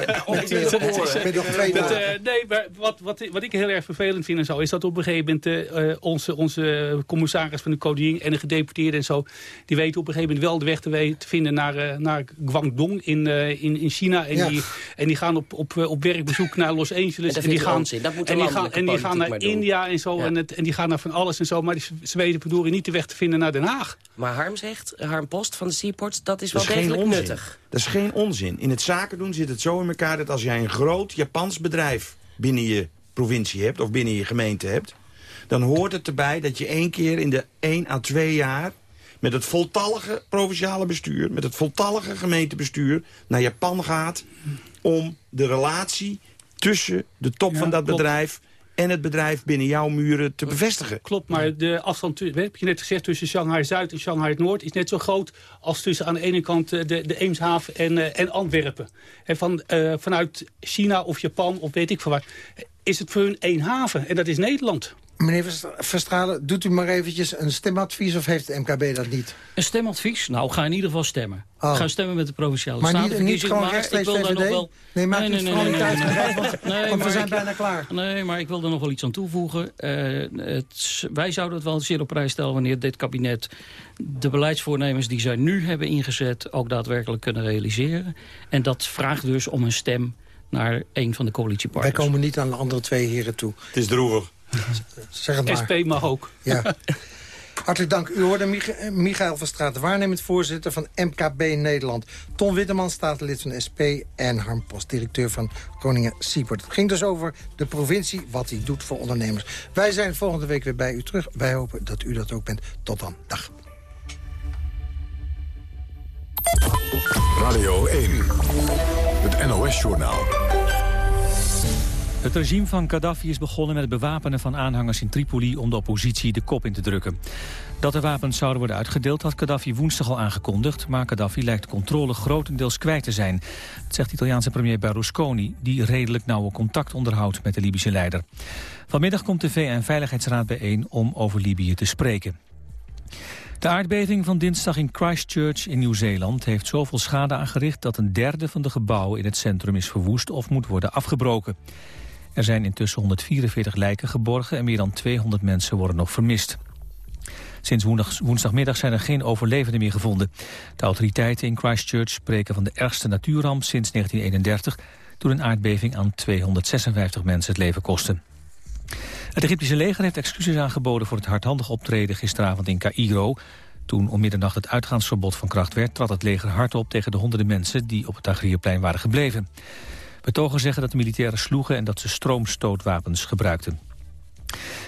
Nee, maar wat, wat, wat ik heel erg vervelend vind en zo... is dat op een gegeven moment uh, onze, onze commissaris van de koningin... en de gedeputeerden en zo... die weten op een gegeven moment wel de weg te, te vinden naar, uh, naar Guangdong in, uh, in, in China. En, ja. die, en die gaan op, op, op werkbezoek naar Los Angeles. En, en die gaan, en die gaan, en die gaan naar India en zo. Ja. En, het, en die gaan naar van alles en zo. Maar die, ze weten verdorie niet de weg te vinden naar Den Haag. Maar Harm zegt, Harm Post van de Seaports, dat is wel dat is degelijk nuttig. Dat is geen onzin. In het zaken doen zit het zo in elkaar dat als jij een groot Japans bedrijf binnen je provincie hebt of binnen je gemeente hebt, dan hoort het erbij dat je één keer in de 1 à 2 jaar met het voltallige provinciale bestuur... met het voltallige gemeentebestuur naar Japan gaat... om de relatie tussen de top ja, van dat klopt. bedrijf en het bedrijf binnen jouw muren te bevestigen. Klopt, maar de afstand, heb je net gezegd, tussen Shanghai-Zuid en Shanghai-Noord... is net zo groot als tussen aan de ene kant de, de Eemshaven en, uh, en Antwerpen. En van, uh, vanuit China of Japan of weet ik van waar... is het voor hun één haven en dat is Nederland. Meneer Verstralen, doet u maar eventjes een stemadvies of heeft de MKB dat niet? Een stemadvies? Nou, ga in ieder geval stemmen. Oh. Ga stemmen met de Provinciale Maar niet, niet gewoon maar rechtstreeks ik wil daar nog wel... Nee, maak Nee, nee, nee, niet nee, want, [laughs] Nee, want we zijn ik- bijna klaar. Nee, maar ik wil er nog wel iets aan toevoegen. Eh, het, wij zouden het wel zeer op prijs stellen wanneer dit kabinet de beleidsvoornemens die zij nu hebben ingezet ook daadwerkelijk kunnen realiseren. En dat vraagt dus om een stem naar een van de coalitiepartners. Wij komen niet aan de andere twee heren toe. Het is droevig. Zeg het maar. SP mag ook. Ja. Hartelijk dank. U hoorde Mich eh, Michael van Straat, waarnemend voorzitter van MKB Nederland. Ton Witteman, statenlid van SP en Harm Post, directeur van Koningen Siepert. Het ging dus over de provincie, wat hij doet voor ondernemers. Wij zijn volgende week weer bij u terug. Wij hopen dat u dat ook bent. Tot dan. Dag. Radio 1, het NOS-journaal. Het regime van Gaddafi is begonnen met het bewapenen van aanhangers in Tripoli om de oppositie de kop in te drukken. Dat de wapens zouden worden uitgedeeld had Gaddafi woensdag al aangekondigd, maar Gaddafi lijkt controle grotendeels kwijt te zijn. Dat zegt Italiaanse premier Berlusconi, die redelijk nauwe contact onderhoudt met de Libische leider. Vanmiddag komt de VN-veiligheidsraad bijeen om over Libië te spreken. De aardbeving van dinsdag in Christchurch in Nieuw-Zeeland heeft zoveel schade aangericht dat een derde van de gebouwen in het centrum is verwoest of moet worden afgebroken. Er zijn intussen 144 lijken geborgen en meer dan 200 mensen worden nog vermist. Sinds woensdag, woensdagmiddag zijn er geen overlevenden meer gevonden. De autoriteiten in Christchurch spreken van de ergste natuurramp sinds 1931... toen een aardbeving aan 256 mensen het leven kostte. Het Egyptische leger heeft excuses aangeboden voor het hardhandig optreden gisteravond in Cairo. Toen om middernacht het uitgaansverbod van kracht werd... trad het leger hard op tegen de honderden mensen die op het Tahrirplein waren gebleven. Betogers zeggen dat de militairen sloegen en dat ze stroomstootwapens gebruikten.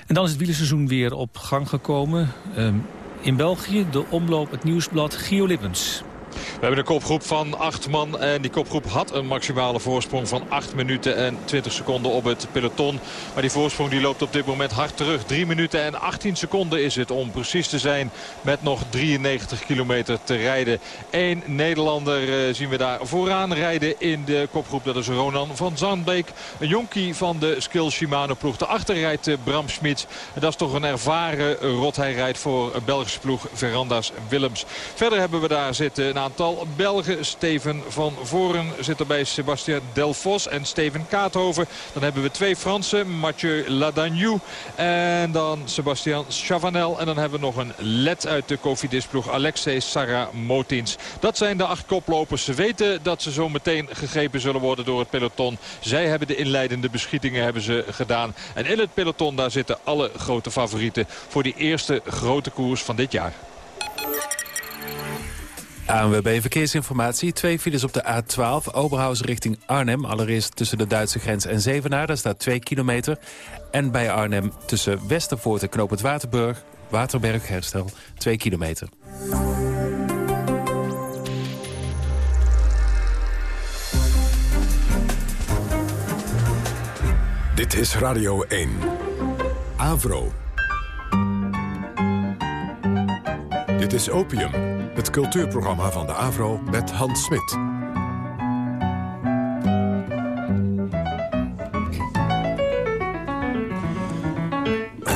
En dan is het wielerseizoen weer op gang gekomen. Ehm, in België de omloop het nieuwsblad Gio Lippens. We hebben een kopgroep van acht man en die kopgroep had een maximale voorsprong van 8 minuten en 20 seconden op het peloton. Maar die voorsprong die loopt op dit moment hard terug. 3 minuten en 18 seconden is het om precies te zijn met nog 93 kilometer te rijden. Eén Nederlander eh, zien we daar vooraan rijden in de kopgroep. Dat is Ronan van Zandbeek, een jonkie van de Skill Shimano ploeg. Daarachter rijdt eh, Bram Smits. Dat is toch een ervaren rot. Hij rijdt voor Belgische ploeg Verandas Willems. Verder hebben we daar zitten een aantal Belgen. Steven van Voren zit er bij Sebastien Delfos en Steven Kaathoven. Dan hebben we twee Fransen, Mathieu Ladagnou en dan Sebastian Chavanel. En dan hebben we nog een led uit de Cofidis-ploeg, Alexei Saramotins. Dat zijn de acht koplopers. Ze weten dat ze zo meteen gegrepen zullen worden door het peloton. Zij hebben de inleidende beschietingen hebben ze gedaan. En in het peloton daar zitten alle grote favorieten voor die eerste grote koers van dit jaar. ANWB Verkeersinformatie. Twee files op de A12, Oberhausen richting Arnhem. Allereerst tussen de Duitse grens en Zevenaar, daar staat 2 kilometer. En bij Arnhem tussen Westervoort en Knoop Waterburg, Waterberg herstel, 2 kilometer. Dit is Radio 1. Avro. Dit is Opium, het cultuurprogramma van de Avro met Hans Smit.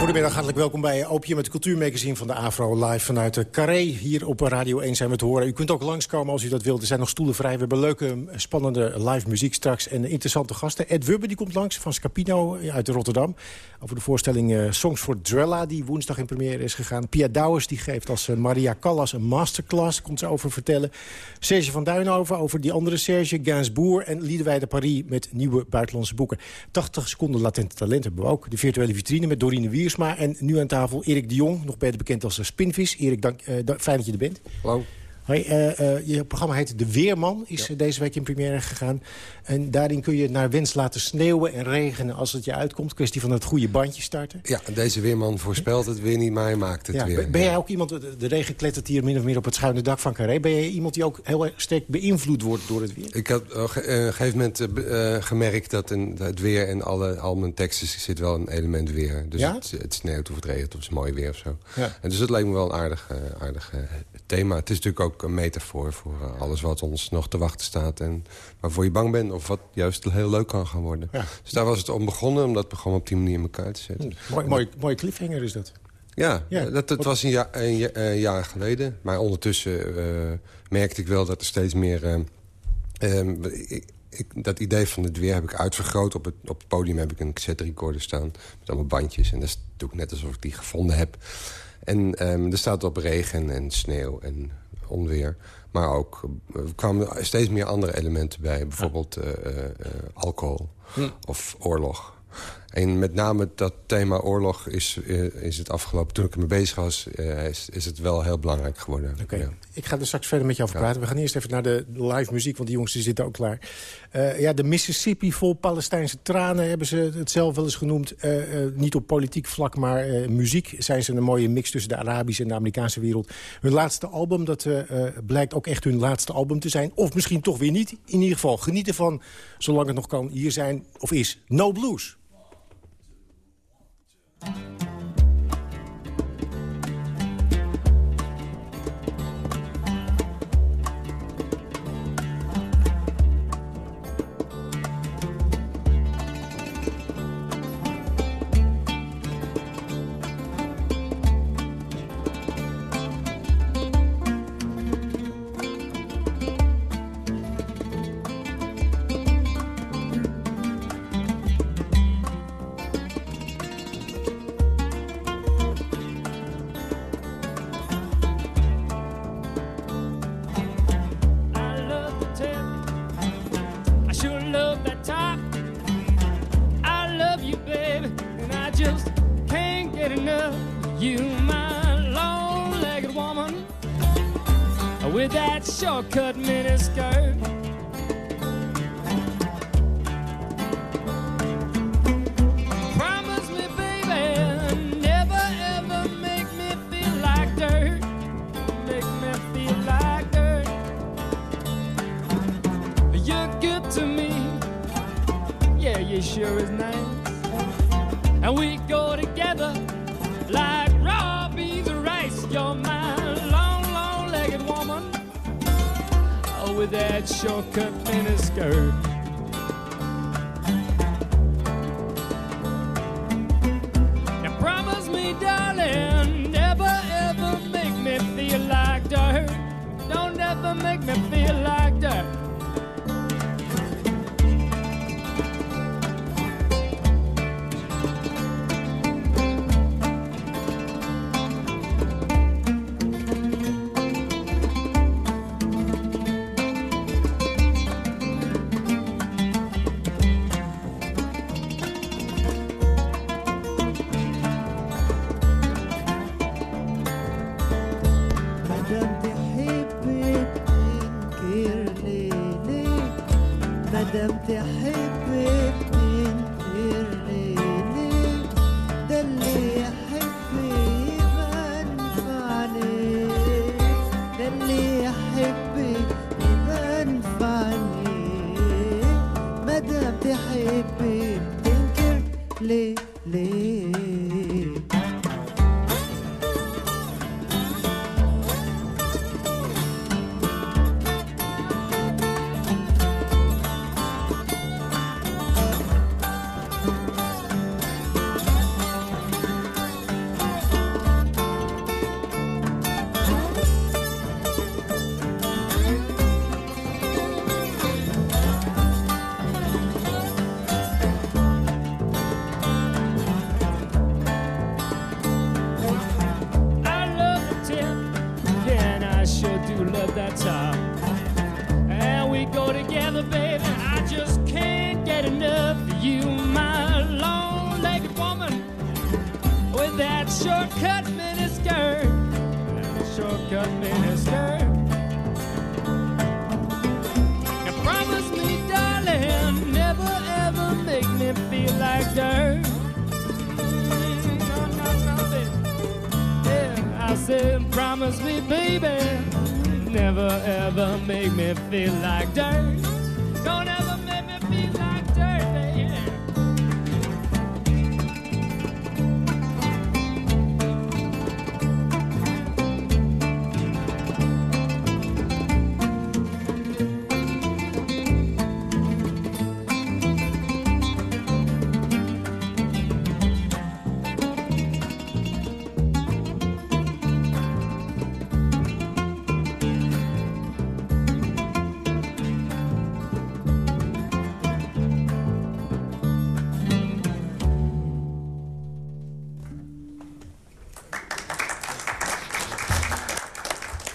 Goedemiddag, hartelijk welkom bij Opium, het cultuurmagazine van de AVRO. Live vanuit de Carré, hier op Radio 1 zijn we te horen. U kunt ook langskomen als u dat wilt. Er zijn nog stoelen vrij. We hebben leuke, spannende live muziek straks en interessante gasten. Ed Wubbe die komt langs van Scapino uit Rotterdam. Over de voorstelling eh, Songs for Drella, die woensdag in première is gegaan. Pia Douwers die geeft als eh, Maria Callas een masterclass, komt ze over vertellen. Serge van Duinhoven over die andere Serge, Boer en Liedewij de Paris met nieuwe buitenlandse boeken. 80 seconden latente talent hebben we ook. De virtuele vitrine met Dorine En nu aan tafel Erik de Jong, nog beter bekend als Spinvis. Erik, dank, eh, da- fijn dat je er bent. Hallo. Eh, eh, je programma heet De Weerman, is eh, deze week in première gegaan. En daarin kun je naar wens laten sneeuwen en regenen als het je uitkomt. Kwestie van het goede bandje starten. Ja, deze weerman voorspelt het weer niet, maar hij maakt het Ja, weer. ben- jij ook iemand, de de regen klettert hier min of meer op het schuine dak van Carré. Ben jij iemand die ook heel sterk beïnvloed wordt door het weer? Ik had op een gegeven moment eh, eh, gemerkt dat het weer en alle, al mijn teksten zit wel een element weer. Dus Ja? het, het sneeuwt of het regent of het is mooi weer of zo. Ja. En dus dat lijkt me wel een aardig, eh, aardig eh, thema. Het is natuurlijk ook een metafoor voor eh, alles wat ons nog te wachten staat. En waarvoor je bang bent of wat juist heel leuk kan gaan worden. Dus daar was het om begonnen om dat programma op die manier in elkaar te zetten. Hm, mooi, mooi, mooie cliffhanger is dat. Ja, dat, dat was een, ja, een, jaar geleden. Maar ondertussen merkte ik wel dat er steeds meer... Ehm, ik, dat idee van het weer heb ik uitvergroot. Op het, op het podium heb ik een cassette recorder staan. Met allemaal bandjes. En dat doe ik net alsof ik die gevonden heb. En um, er staat op regen en sneeuw en onweer. Maar ook er kwamen steeds meer andere elementen bij. Bijvoorbeeld uh, uh, alcohol hm. of oorlog. En met name dat thema oorlog is, eh, is het afgelopen... toen ik ermee bezig was, uh, is, is het wel heel belangrijk geworden. Oké, ik ga er straks verder met je over praten. We gaan eerst even naar de live muziek, want die jongens zitten ook klaar. Uh, ja, de Mississippi vol Palestijnse tranen hebben ze het zelf wel eens genoemd. niet op politiek vlak, maar muziek zijn ze een mooie mix... tussen de Arabische en de Amerikaanse wereld. Hun laatste album, dat blijkt ook echt hun laatste album te zijn. Of misschien toch weer niet. In ieder geval, genieten van, zolang het nog kan, hier zijn of is No Blues. Thank you. shortcut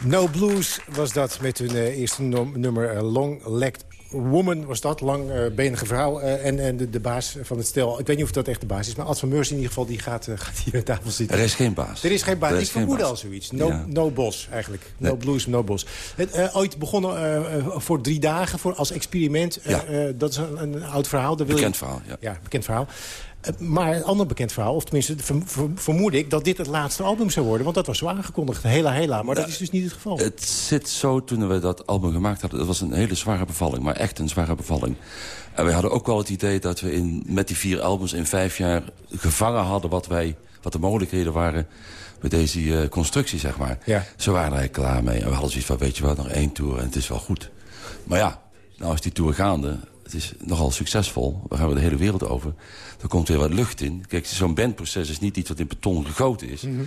No Blues was dat met hun eh, eerste nummer eh, Long Legged Woman was dat, langbenige vrouw. eh, en en de, de baas van het stel, ik weet niet of dat echt de baas is... maar Ad van Meurs in ieder geval, die gaat, [laughs] gaat hier aan tafel zitten. Er is geen baas. Er is geen baas. Er Ik is baas. al zoiets. No, Ja. no bos, eigenlijk. No Nee. blues, no bos. Het, ooit begonnen voor drie dagen voor, als experiment. Ja. dat is een, een oud verhaal. Daar wil Bekend je... verhaal, ja. Ja, bekend verhaal. Eh, maar een ander bekend verhaal, of tenminste verm- verm- vermoed ik... dat dit het laatste album zou worden. Want dat was zo aangekondigd. Hela, hela. Maar dat is dus niet het geval. Het zit zo, toen we dat album gemaakt hadden... dat was een hele zware bevalling, maar echt een zware bevalling. En wij hadden ook wel het idee dat we in, met die vier albums in vijf jaar... gevangen hadden wat, wij, wat de mogelijkheden waren met deze eh, constructie, zeg maar. Ja. Ze waren er klaar mee. En we hadden zoiets van, weet je wat, nog één tour en het is wel goed. Maar ja, nou is die tour gaande. Het is nogal succesvol. We gaan we de hele wereld over. Er komt weer wat lucht in. Kijk, zo'n bandproces is niet iets wat in beton gegoten is. Mhm.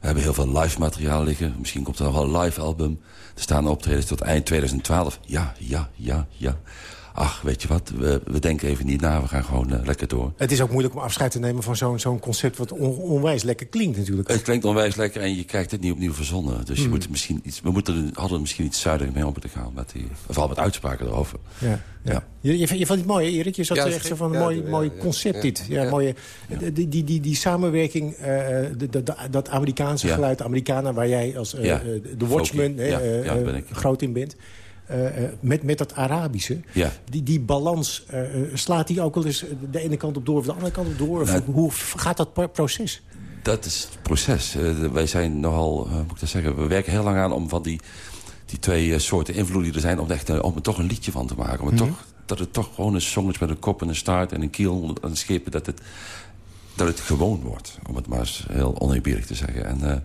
We hebben heel veel live materiaal liggen. Misschien komt er nog wel een live album. Er staan optredens tot eind 2012. Ja, ja, ja, ja. Ach, weet je wat, we, we denken even niet na. We gaan gewoon eh, lekker door. Het is ook moeilijk om afscheid te nemen van zo'n zo'n concept... wat on- onwijs lekker klinkt natuurlijk. Het klinkt onwijs lekker en je krijgt het niet opnieuw verzonnen. Dus je Mhm. moet misschien iets, we moeten, hadden misschien iets zuiniger mee om moeten gaan. Met die, vooral met uitspraken erover. Ja, ja. Je, je, je vond het mooi, Erik? Je zat Ja, echt zo van een ja, mooi, ja, mooi concept ja. dit. Ja, Ja. Mooie, die, die, die, die samenwerking, eh, de, de- de- dat Amerikaanse Ja. geluid, Amerikanen... waar jij als eh, Ja. de Watchman groot in bent... eh, eh, met, met dat Arabische, Ja. die, die balans, eh, slaat die ook wel eens de ene kant op door of de andere kant op door? Nou, hoe gaat dat pro- proces? Dat is het proces. Wij zijn nogal, moet ik dat zeggen... we werken heel lang aan om van die, die twee soorten invloeden die er zijn... om, er echt, om er toch een liedje van te maken. Om het Mhm. toch, dat het toch gewoon een song is met een kop en een staart en een kiel en een schepen... dat het, dat het gewoon wordt, om het maar eens heel oneerbiedig te zeggen. En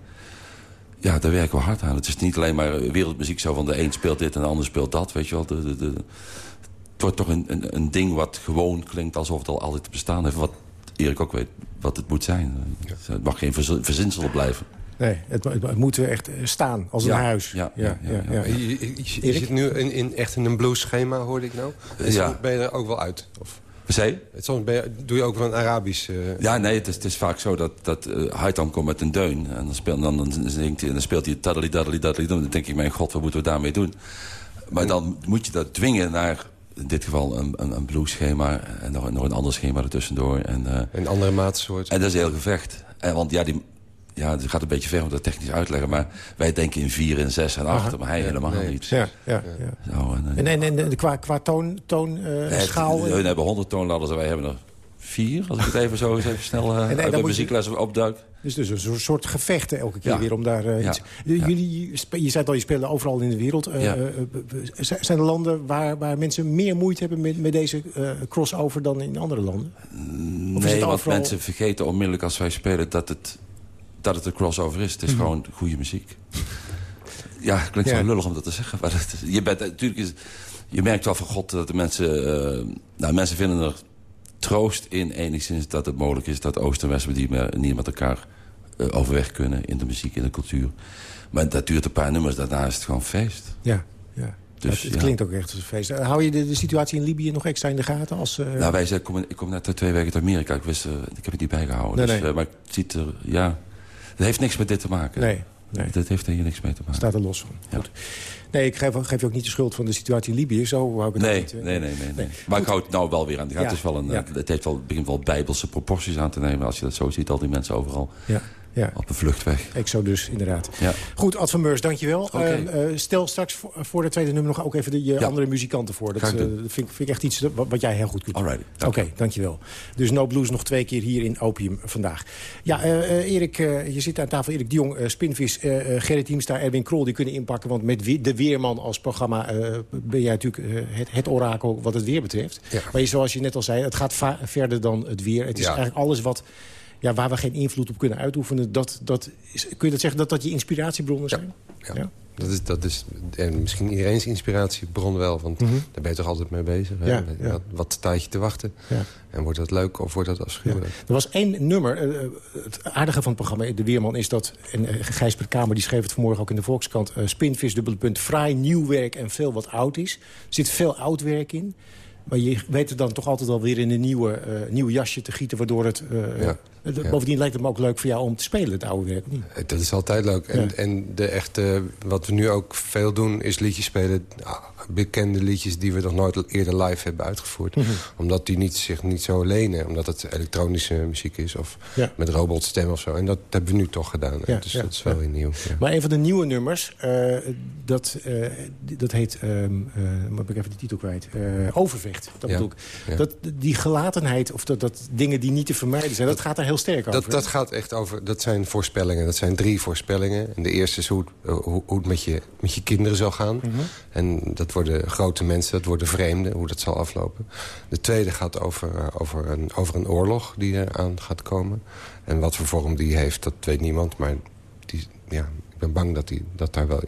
ja, daar werken we hard aan. Het is niet alleen maar wereldmuziek zo van de een speelt dit en de ander speelt dat, weet je wel. De, de, de, het wordt toch een, een, een ding wat gewoon klinkt alsof het al altijd bestaan heeft. Wat Erik ook weet wat het moet zijn. Het mag geen verz- verzinsel blijven. Nee, het, het, het moet echt eh, staan als een Ja, huis. ja, ja, ja, ja. Je, zit nu in, in echt in een blues-schema, hoorde ik nou. Ja. soms ben je er ook wel uit. Of, Soms ben je, doe je ook wel een Arabisch... eh, Ja, nee, het is, het is vaak zo dat, dat uh, Haitam komt met een deun. En dan, speelt, dan, dan, zingt hij, en dan speelt hij daddely. Dan denk ik, mijn god, wat moeten we daarmee doen? Maar dan moet je dat dwingen naar, in dit geval, een, een, een blueschema. En nog, nog een ander schema ertussendoor. En, eh, een andere maatsoort. En dat is heel gevecht. En, want ja, die, ja, het gaat een beetje ver om dat technisch uit te leggen. Maar wij denken in vier en zes en acht. Maar hij Ja, helemaal nee. niet. Ja, ja, ja. Zo, en, eh, En, en, en, en qua, qua toon, toon eh, het- schaal... Hun hebben honderd toonladders en wij hebben er vier. Als ik het even zo eens even snel uh, en je- muziekles opduik. Dus, dus een soort- gevechten elke keer weer om daar eh, iets... Jullie, je zei al, je spelen overal in de wereld. Eh, eh, eh, zijn er landen waar, waar mensen meer moeite hebben met, met deze eh, crossover dan in andere landen? Of Nee, want overal- mensen vergeten onmiddellijk als wij spelen dat het, dat het een crossover is. Het is Mhm. gewoon goede muziek. Ja, het klinkt Ja. zo lullig om dat te zeggen. Maar je, bent, natuurlijk is, je merkt wel van God dat de mensen... eh, nou, mensen vinden er troost in enigszins dat het mogelijk is... dat Oost en West die me- niet met elkaar eh, overweg kunnen... in de muziek, in de cultuur. Maar dat duurt een paar nummers, daarna is het gewoon feest. Ja, ja. Dus, het, het ja. klinkt ook echt als een feest. Eh, hou je de, de situatie in Libië nog extra in de gaten? Als, eh, Nou, wij zijn, ik, kom, ik kom net uit twee weken uit Amerika. Ik, wist, eh, ik heb het niet bijgehouden. Nee, dus, nee. eh, maar het ziet er, ja... Het heeft niks met dit te maken. Nee, nee. Dat heeft hier niks mee te maken. staat er los van. Ja. Goed. Nee, ik geef, geef je ook niet de schuld van de situatie in Libië. Zo hou ik het Nee, niet. eh. nee, nee, nee, nee. Maar ik houd het nou wel weer aan. gaten. Ja, Het, is wel een, ja. eh, het heeft wel, begint wel bijbelse proporties aan te nemen. Als je dat zo ziet, al die mensen overal Ja, ja. op de vlucht weg. Exodus, inderdaad. Ja. Goed, Ad van Meurs, dankjewel. Oké. Eh, eh, stel straks voor, voor het tweede nummer nog ook even de je Ja. andere muzikanten voor. Dat, ik eh, vind, ik- vind ik echt iets wat, wat jij heel goed kunt doen. Oké, dankjewel. Dus No Blues nog twee keer hier in Opium vandaag. Ja, eh, eh, Erik, eh, je zit aan tafel. Erik de Jong, eh, Spinvis, eh, eh, Gerrit Hiemstra, Erwin Krol... die kunnen inpakken, want met we- de Weerman als programma... eh, ben jij natuurlijk eh, het, het orakel wat het weer betreft. Maar je, zoals je net al zei, het gaat verder dan het weer. Het is eigenlijk alles wat... Ja, waar we geen invloed op kunnen uitoefenen. Dat, dat is, kun je dat zeggen dat dat je inspiratiebronnen zijn? Ja. Dat is, dat is en misschien iedereen's inspiratiebron wel. Want Mhm. daar ben je toch altijd mee bezig. Ja, ja. Wat, wat staat je te wachten? Ja. En wordt dat leuk of wordt dat afschuwelijk? Er was één nummer, eh, eh, het aardige van het programma De Weerman is dat... en uh, Gijsbert Kamer die schreef het vanmorgen ook in de Volkskrant... eh, spinvis, dubbele punt, fraai, nieuw werk en veel wat oud is. Er zit veel oud werk in. Maar je weet het dan toch altijd wel weer in een nieuwe, eh, nieuw jasje te gieten... waardoor het... eh, Ja. Ja. Bovendien lijkt het me ook leuk voor jou om te spelen, het oude werk. Eh, Dat is altijd leuk. En, en de echte, wat we nu ook veel doen, is liedjes spelen... bekende liedjes die we nog nooit eerder live hebben uitgevoerd. Mhm. Omdat die niet, zich niet zo lenen. Omdat het elektronische muziek is of Ja. met robotstem of zo. En dat hebben we nu toch gedaan. Ja, dus ja, dat is wel weer nieuw. Ja. Maar een van de nieuwe nummers, eh, dat, eh, dat heet... ehm eh, moet ik even de titel kwijt. Overvecht, dat bedoel ik. Dat, die gelatenheid, of dat, dat dingen die niet te vermijden zijn... dat, gaat daar heel sterk over. Dat, dat gaat echt over, dat zijn voorspellingen. Dat zijn drie voorspellingen. En de eerste is hoe het, hoe, hoe het met, je, met je kinderen zal gaan. Mhm. En dat worden grote mensen, dat worden vreemden, hoe dat zal aflopen. De tweede gaat over, eh, over, een, over een oorlog die er aan gaat komen. En wat voor vorm die heeft, dat weet niemand. Maar die, ja, ik ben bang dat, die, dat daar wel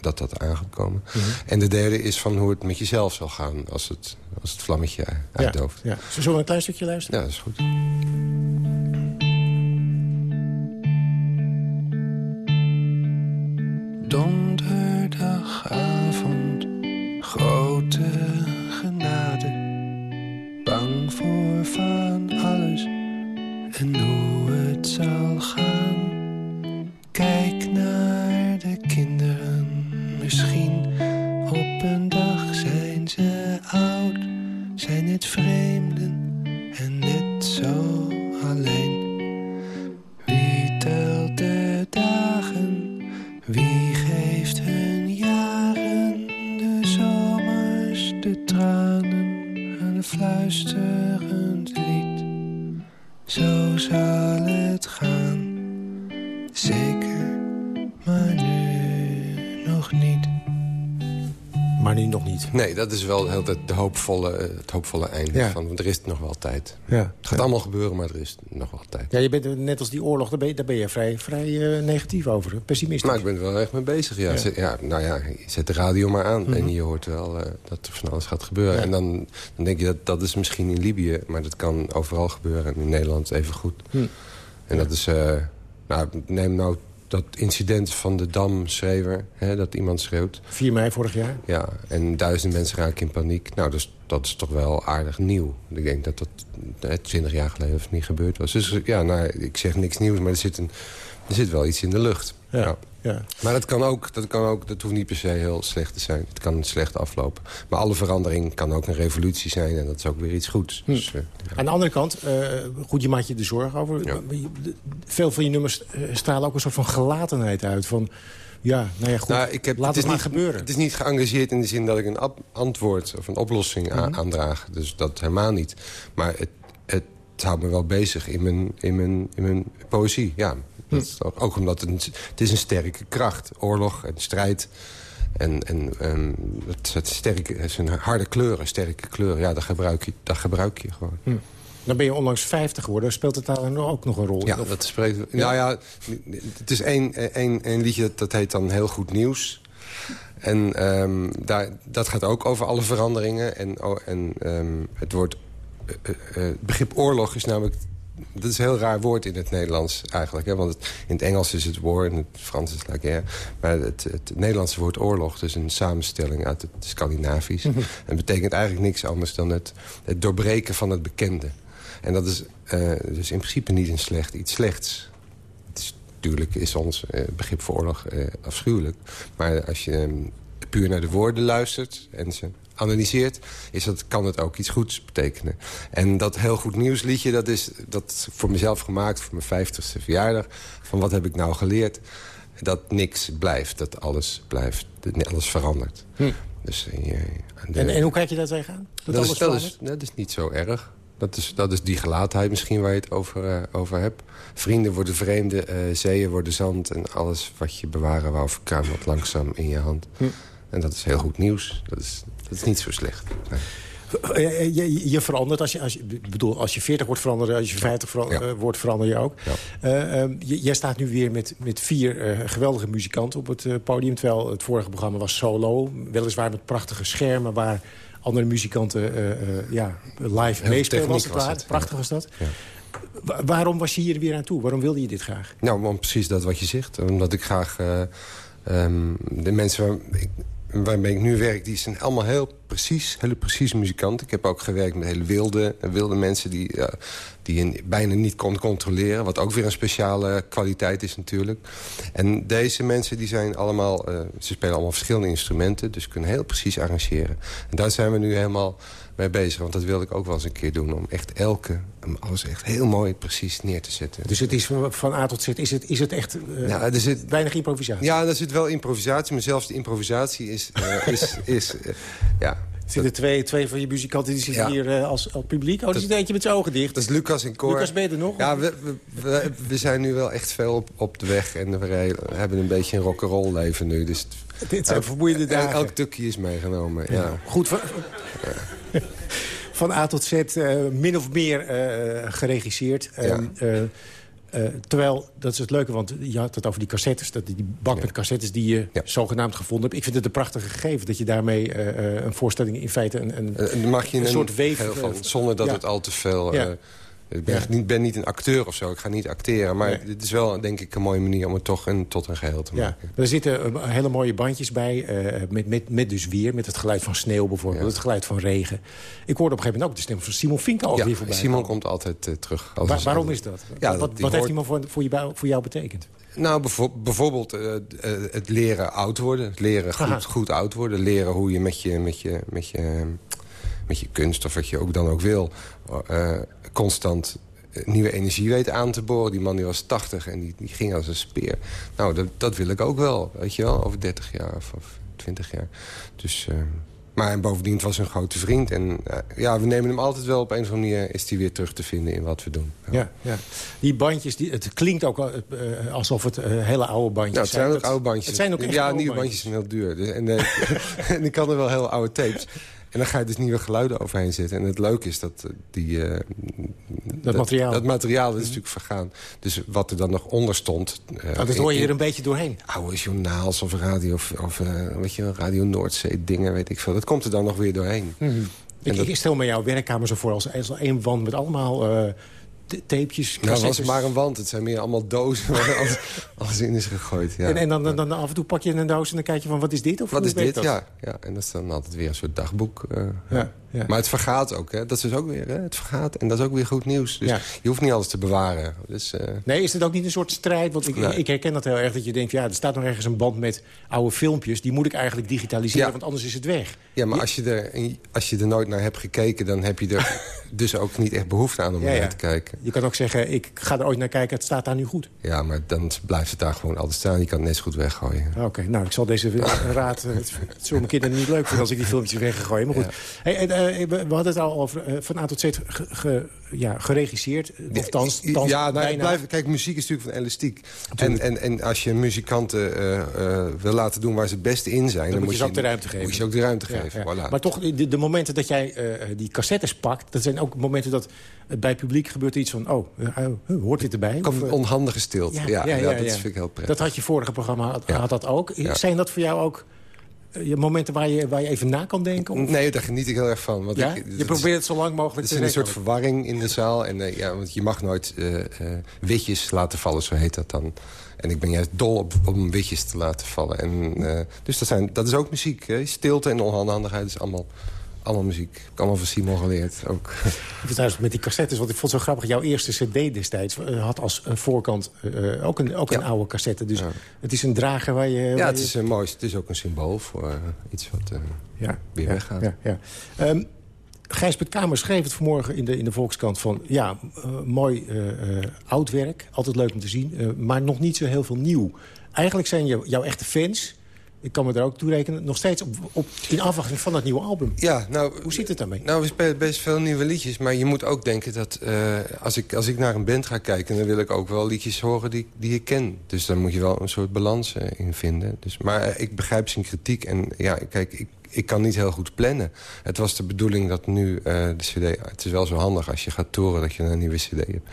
dat dat aan gaat komen. Mhm. En de derde is van hoe het met jezelf zal gaan als het, als het vlammetje uitdooft. Ja. Zullen we een klein stukje luisteren? Ja, dat is goed. Hoe het Nee, dat is wel de, de hoopvolle, eh, het hoopvolle einde. Ja. Van, want er is nog wel tijd. Ja. Het gaat allemaal gebeuren, maar er is nog wel tijd. Ja, je bent net als die oorlog, daar ben je, daar ben je vrij, vrij eh, negatief over. Pessimistisch. Maar ik ben er wel echt mee bezig, ja. Ja. Zet- ja nou ja, zet de radio maar aan en je hoort wel eh, dat er van alles gaat gebeuren. En dan, dan denk je, dat, dat is misschien in Libië, maar dat kan overal gebeuren. En in Nederland even goed. Hm. En dat is, eh, nou, neem nou dat incident van de damschreeuwer, hè, dat iemand schreeuwt. 4 mei vorig jaar. Ja, en duizend mensen raken in paniek. Nou, dus, dat is toch wel aardig nieuw. Ik denk dat dat eh, twintig jaar geleden of niet gebeurd was. Dus ja, nou, ik zeg niks nieuws, maar er zit, een, er zit wel iets in de lucht. Ja, ja. Maar dat kan, ook, dat kan ook, dat hoeft niet per se heel slecht te zijn. Het kan slecht aflopen. Maar alle verandering kan ook een revolutie zijn en dat is ook weer iets goeds. Hm. Dus, eh, Aan de andere kant, eh, goed, je maakt je er zorgen over. Ja. De- Veel van je nummers eh, stralen ook een soort van gelatenheid uit. Van, ja, nou ja, goed, Nou, ik heb, laat het, is maar niet, gebeuren. Het is niet geëngageerd in de zin dat ik een antwoord of een oplossing Mhm. aandraag. Dus dat helemaal niet. Maar het, het houdt me wel bezig in mijn, in mijn, in mijn poëzie. Ja, dat is ook, ook omdat het, een- het is een sterke kracht. Oorlog en strijd. En, en ehm, het, het, sterke, het zijn harde kleuren, sterke kleuren. Ja, dat gebruik je, dat gebruik je gewoon. Hm. Dan ben je onlangs 50 geworden. Speelt het daar dan ook nog een rol? Ja, Of- dat spreekt... Nou ja, het is één, één, één liedje dat, heet dan Heel Goed Nieuws. En ehm, daar, dat gaat ook over alle veranderingen. En, oh, en ehm, het woord... het begrip oorlog is namelijk... Dat is een heel raar woord in het Nederlands eigenlijk. Hè? Want het- in het Engels is het woord, in het Frans is het la guerre. Maar het, het Nederlandse woord oorlog... dus een samenstelling uit het Scandinavisch. [laughs] en betekent eigenlijk niks anders dan het, het doorbreken van het bekende. En dat is eh, dus in principe niet een slecht iets slechts. Het is, natuurlijk is ons eh, begrip voor oorlog eh, afschuwelijk. Maar als je ehm, puur naar de woorden luistert en ze analyseert... Is dat, kan het ook iets goeds betekenen. En dat heel goed nieuwsliedje, dat is dat voor mezelf gemaakt... voor mijn 50ste verjaardag. Van wat heb ik nou geleerd? Dat niks blijft, dat alles blijft, dat alles verandert. Hm. Dus, eh, de- En, en hoe kijk je daar tegenaan? Dat, dat, alles is, dat, is, verandert? dat is niet zo erg. Dat is, dat is die gelaatheid misschien waar je het over, eh, over hebt. Vrienden worden vreemden, eh, zeeën worden zand... en alles wat je bewaren wou verkruimelt langzaam in je hand. Hm. En dat is heel goed nieuws. Dat is, dat is niet zo slecht. Nee. Eh, eh, Je, je verandert, als je, als je, ik bedoel, als je 40 wordt veranderen, als je 50 vera- Ja. eh, wordt, verander je ook. Eh, ehm, jij staat nu weer met, met vier geweldige muzikanten op het podium. Terwijl het vorige programma was solo. Weliswaar met prachtige schermen waar andere muzikanten ja, live meespelen. Was het was het, Prachtig ja. was dat. Ja. Wa- waarom was je hier weer aan toe? Waarom wilde je dit graag? Nou, om precies dat wat je zegt. Omdat ik graag... eh, ehm, de mensen ik, waarmee ik nu werk, die zijn allemaal heel precies, hele precieze muzikanten. Ik heb ook gewerkt met hele wilde, wilde mensen die, die je bijna niet kon controleren. Wat ook weer een speciale kwaliteit is natuurlijk. En deze mensen die zijn allemaal, eh, ze spelen allemaal verschillende instrumenten. Dus kunnen heel precies arrangeren. En daar zijn we nu helemaal mee bezig. Want dat wilde ik ook wel eens een keer doen. Om echt elke, om alles echt heel mooi precies neer te zetten. Dus het is van, van A tot Z, is het, is het echt uh, ja, er zit, weinig improvisatie? Ja, er zit wel improvisatie. Maar zelfs de improvisatie is... Uh, [laughs] is, is uh, ja, Zitten twee, twee van je muzikanten die zitten Ja. hier uh, als, als publiek? Oh, die zit eentje met zijn ogen dicht. Dat is Lucas en Cor. Lucas, ben je er nog? Ja, we, we, we, zijn nu wel echt veel op, op de weg. En we hebben een beetje een rock'n'roll leven nu. Dus Dit zijn vermoeiende dagen. Elk tukje is meegenomen, ja. Ja. Goed, [laughs] van A tot Z, eh, min of meer eh, geregisseerd. Eh, terwijl, dat is het leuke, want je had het over die cassettes. Dat die bak met cassettes die je zogenaamd gevonden hebt. Ik vind het een prachtige gegeven dat je daarmee een voorstelling in feite... een, een, mag je een een soort weef... van, zonder dat ja. het al te veel... Ja. Ik ben, Ja. niet, ben niet een acteur of zo, ik ga niet acteren. Maar Nee. dit is wel, denk ik, een mooie manier om het toch een, tot een geheel te Ja, maken. maar er zitten eh, hele mooie bandjes bij. eh, met, met, met dus weer, met het geluid van sneeuw bijvoorbeeld. Het geluid van regen. Ik hoorde op een gegeven moment ook de stem van Simon Finkel alweer Ja, voorbij. Simon komen. komt altijd eh, terug. Als Waar- waarom is dat? Ja, wat wat heeft iemand voor, voor, je, voor jou betekend? Nou, bijvo- bijvoorbeeld het leren oud worden. Het leren goed, goed oud worden. Leren hoe je met je, met, je, met, je, met je kunst, of wat je ook dan ook wil... eh, constant eh, nieuwe energie weet aan te boren. Die man die was 80 en die, die ging als een speer. Nou, dat, dat wil ik ook wel, weet je wel, over 30 jaar of, of 20 jaar. Dus... eh, maar en bovendien het was een grote vriend. En ja, we nemen hem altijd wel op een of andere manier... is hij weer terug te vinden in wat we doen. Ja, ja. Die bandjes, die, het klinkt ook al, alsof het hele oude bandjes Nou, het zijn ook Dat- oude bandjes. Het zijn ook echt ja, nieuwe bandjes zijn heel duur. Dus- En, [laughs] en ik kan er wel heel oude tapes. En dan ga je dus nieuwe geluiden overheen zetten. En het leuke is dat eh, die... eh, dat, materiaal. Dat materiaal is natuurlijk vergaan. Dus wat er dan nog onder stond... eh, Oh, dat hoor je in- er een beetje doorheen. Oude journaals of radio, of, of eh, weet je, Radio Noordzee dingen, weet ik veel. Dat komt er dan nog weer doorheen. Mhm. Ik, dat- ik stel me jouw werkkamer zo voor als, als één wand met allemaal tapejes, Nou, was het maar een wand. Het zijn meer allemaal dozen waar [laughs] alles, alles in is gegooid. Ja. En, en dan, dan, dan af en toe pak je een doos en dan kijk je van, wat is dit? Of Wat is dit? Ja, ja, en dat is dan altijd weer een soort dagboek. eh, Ja, ja. Maar het vergaat ook, hè? dat is dus ook weer. Hè? Het vergaat en dat is ook weer goed nieuws. Dus Ja. je hoeft niet alles te bewaren. Dus, eh, Nee, is het ook niet een soort strijd? Want ik, Nee. ik herken dat heel erg, dat je denkt... ja, er staat nog ergens een band met oude filmpjes. Die moet ik eigenlijk digitaliseren, Ja. want anders is het weg. ja, maar als je, er, als je er nooit naar hebt gekeken... dan heb je er [laughs] dus ook niet echt behoefte aan om Ja, naar ja. te kijken. Je kan ook zeggen, ik ga er ooit naar kijken, het staat daar nu goed. Ja, maar dan blijft het daar gewoon altijd staan. Je kan het net zo goed weggooien. Oké, nou, ik zal deze [laughs] raad... eh, Het zullen mijn kinderen niet leuk vinden als ik die filmpjes weggegooid. Maar goed, hey, en, eh, we we hadden het al over eh, van A tot Z ge- ge- ja, geregisseerd. Of thans, thans ja, nou, bijna. blijf, kijk, muziek is natuurlijk van elastiek. En, en, en als je muzikanten eh, eh, wil laten doen waar ze het beste in zijn... Dan moet je ze ook de ruimte geven. Moet je ook de ruimte Ja, geven, ja. voilà. Maar toch, de, de momenten dat jij eh, die cassettes pakt... dat zijn ook momenten dat eh, bij publiek gebeurt iets van... oh, eh, oh, hoort dit erbij? Komt Of, eh, onhandige stilte. Ja, ja, dat vind ik heel prettig. Dat had je vorige programma had, dat ook. Zijn dat voor jou ook eh, momenten waar je, waar je even na kan denken? Of? Nee, daar geniet ik heel erg van. Want Ja? ik, Je probeert het zo lang mogelijk Er te is een soort verwarring in de zaal. En, eh, ja, want je mag nooit eh, eh, witjes laten vallen, zo heet dat dan. En ik ben juist dol op, om witjes te laten vallen. En, eh, dus dat, zijn, dat is ook muziek. Hè? Stilte en onhandigheid is allemaal, allemaal muziek. Allemaal van Simon geleerd. Ook. Trouwens met die cassettes, want ik vond het zo grappig. Jouw eerste cd destijds eh, had als eh, voorkant eh, ook een, ook een oude cassette. Dus het is een drager waar je... Ja, waar het je- is, een mooi, het is ook een symbool voor iets wat Ja, weer weggaat. Ja, ja. Ehm, Gijsbert Kamer schreef het vanmorgen in de, in de Volkskrant van... ja, mooi oud werk, altijd leuk om te zien... maar nog niet zo heel veel nieuw. Eigenlijk zijn jou, jouw echte fans... ik kan me daar ook toe rekenen... nog steeds op, op, in afwachting van dat nieuwe album. Ja, nou, Hoe zit het daarmee? Nou, we spelen best veel nieuwe liedjes. Maar je moet ook denken dat eh, als, ik, als ik naar een band ga kijken... dan wil ik ook wel liedjes horen die, die ik ken. Dus daar moet je wel een soort balans eh, in vinden. Dus, maar eh, ik begrijp zijn kritiek. En ja, kijk, ik, ik kan niet heel goed plannen. Het was de bedoeling dat nu eh, de cd... Het is wel zo handig als je gaat toeren dat je een nieuwe cd hebt.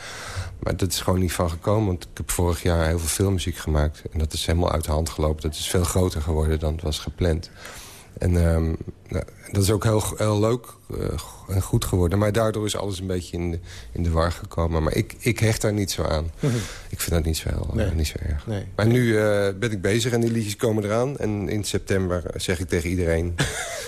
Maar dat is gewoon niet van gekomen. Want ik heb vorig jaar heel veel filmmuziek gemaakt. En dat is helemaal uit de hand gelopen. Dat is veel groter geworden dan het was gepland. En ehm, nou, dat is ook heel, heel leuk eh, en goed geworden. Maar daardoor is alles een beetje in de, in de war gekomen. Maar ik, ik hecht daar niet zo aan. ik vind dat niet zo, heel, Nee. niet zo erg. Nee. Maar nu eh, ben ik bezig en die liedjes komen eraan. En in september zeg ik tegen iedereen...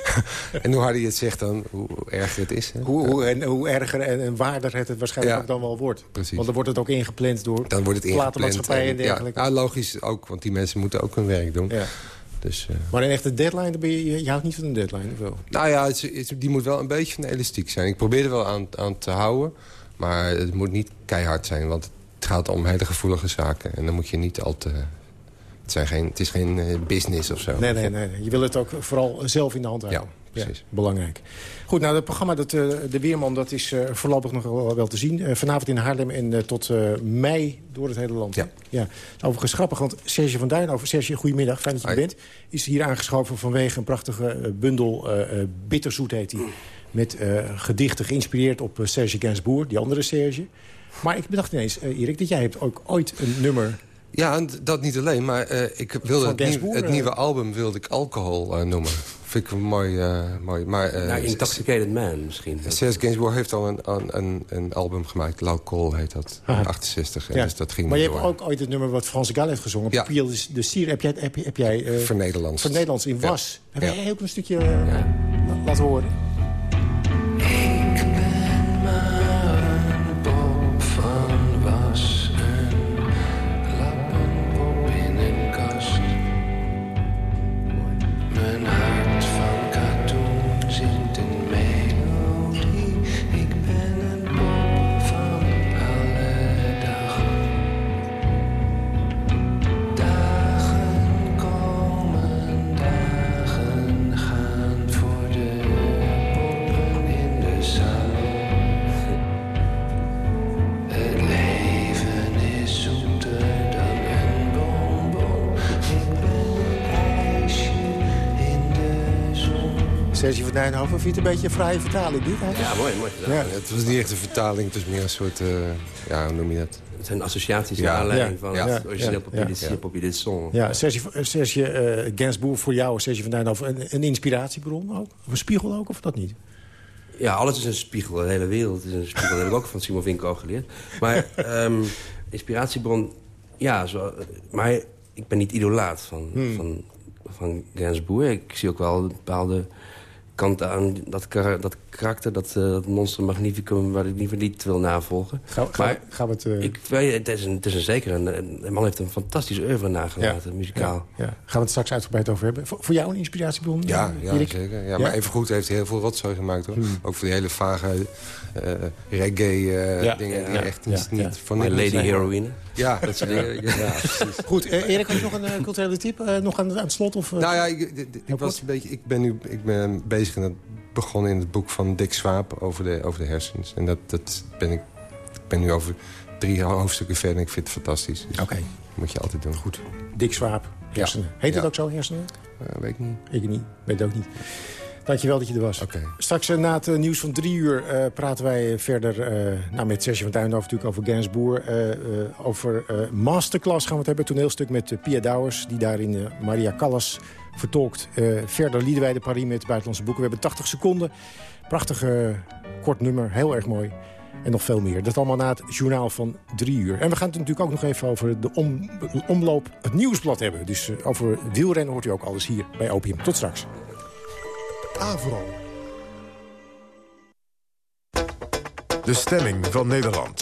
[laughs] en hoe harder je het zegt dan, hoe erger het is. Hè? Hoe, hoe, en, hoe erger en, en waarder het, het waarschijnlijk Ja. ook dan wel wordt. Precies. Want dan wordt het ook ingepland door Dan wordt het ingepland. platenmaatschappijen en en- dergelijke. Ja, nou, logisch ook, want die mensen moeten ook hun werk doen. Dus, eh, Maar een echte deadline, dan ben je, je houdt niet van een deadline, of wel? Nou ja, het, is- het- die moet wel een beetje van de elastiek zijn. Ik probeer er wel aan, aan te houden. Maar het moet niet keihard zijn. Want het gaat om hele gevoelige zaken. En dan moet je niet al te... Het, zijn geen, het is geen eh, business of zo. Nee, nee, nee, nee. Je wil het ook vooral zelf in de hand houden. Ja, precies. belangrijk. Goed, nou, het programma dat, eh, De Weerman dat is eh, voorlopig nog wel, wel te zien. Eh, vanavond in Haarlem en tot mei door het hele land. Ja. ja. Overigens grappig, want Serge van Duin... Over, Serge, goedemiddag, fijn dat je er bent. Is hier aangeschoven vanwege een prachtige bundel... Bitterzoet heet hij. Met gedichten geïnspireerd op Serge Gainsbourg, die andere Serge. Maar ik bedacht ineens, Erik, dat jij hebt ook ooit een nummer... Ja, en dat niet alleen. Maar ik wilde het, nieuw- het nieuwe album wilde ik alcohol noemen. Vind ik een mooi... eh, mooi maar, eh, Nou, Intoxicated Man misschien. Serge Gainsbourg heeft al een, een, een, een album gemaakt. L'Alcool heet dat. Aha. In 68. En Ja. dus dat ging maar je hebt ook ooit het nummer wat Frans Gal heeft gezongen. Ja. Papier de, de Sier. Heb jij, heb, heb jij eh, Voor Nederlands. Voor Nederlands in Ja. Was. Heb Ja. jij ook een stukje la- laten horen? Serge van Nijnhoven, vind je het een beetje een fraaie vertaling dit? eigenlijk? Ja, mooi, mooi. Ja. Het was niet echt een vertaling, het is meer een soort... eh, ja, hoe noem je dat? Het zijn associaties Ja. naar aanleiding Ja. van Ja. het origineel Ja. papier, dit Ja. ja. papier, dit song. Ja, Serge, Serge Gainsbourg voor jou, Serge van Nijnhoven, een, een inspiratiebron ook? Of een spiegel ook, of dat niet? Ja, alles is een spiegel. De hele wereld is een spiegel. Dat heb ik ook van Simon Vinko geleerd. Maar [laughs] ehm, inspiratiebron, ja, zo, maar ik ben niet idolaat van, Hmm. van, van Gainsbourg. Ik zie ook wel bepaalde kanten aan dat, dat karakter, dat, eh, dat monster magnificum... waar ik liever niet wil navolgen. Gaan, gaan, maar gaan we het... eh, ik weet, het is een, het is een zeker. Een, een man heeft een fantastisch oeuvre nagelaten, muzikaal. Ja, gaan we het straks uitgebreid over hebben. Voor, voor jou een inspiratiebron? Ja, eh, ja Erik? zeker. Ja, maar evengoed heeft hij heel veel rotzooi gemaakt. Hoor. Ook voor die hele vage reggae eh, Ja. dingen. die Ja. echt Ja. niet, van niks Lady zijn. Heroine. Ja, [laughs] Dat soort dingen. Ja, precies. Goed, eh, Erik, had je nog een eh, culturele tip? eh, nog aan, aan het slot? Of, eh? Nou ja, ik, was een beetje, ik ben nu ik ben bezig en dat begon in het boek van Dick Swaap over de, over de hersens. En dat, dat ben ik, ik ben nu over drie hoofdstukken verder en ik vind het fantastisch. Dus Oké. moet je altijd doen. Goed. Dick Swaap, hersenen. Heet het ook zo, hersenen? Eh, weet ik niet. Ik niet, weet het ook niet. Dankjewel dat je er was. Straks eh, na het eh, nieuws van drie uur eh, praten wij verder eh, nou, met Serge van Duinhoven natuurlijk over Gainsbourg. eh, eh, over Masterclass gaan we het hebben. Toneelstuk met Pia Douwers, die daarin eh, Maria Callas vertolkt. Verder Liedewij de Paris met buitenlandse boeken. We hebben 80 seconden. Prachtig kort nummer, heel erg mooi. En nog veel meer. Dat allemaal na het journaal van drie uur. En we gaan het natuurlijk ook nog even over de om- omloop, het nieuwsblad hebben. Dus over wielrennen hoort u ook alles hier bij Opium. Tot straks. Avro. De stemming van Nederland.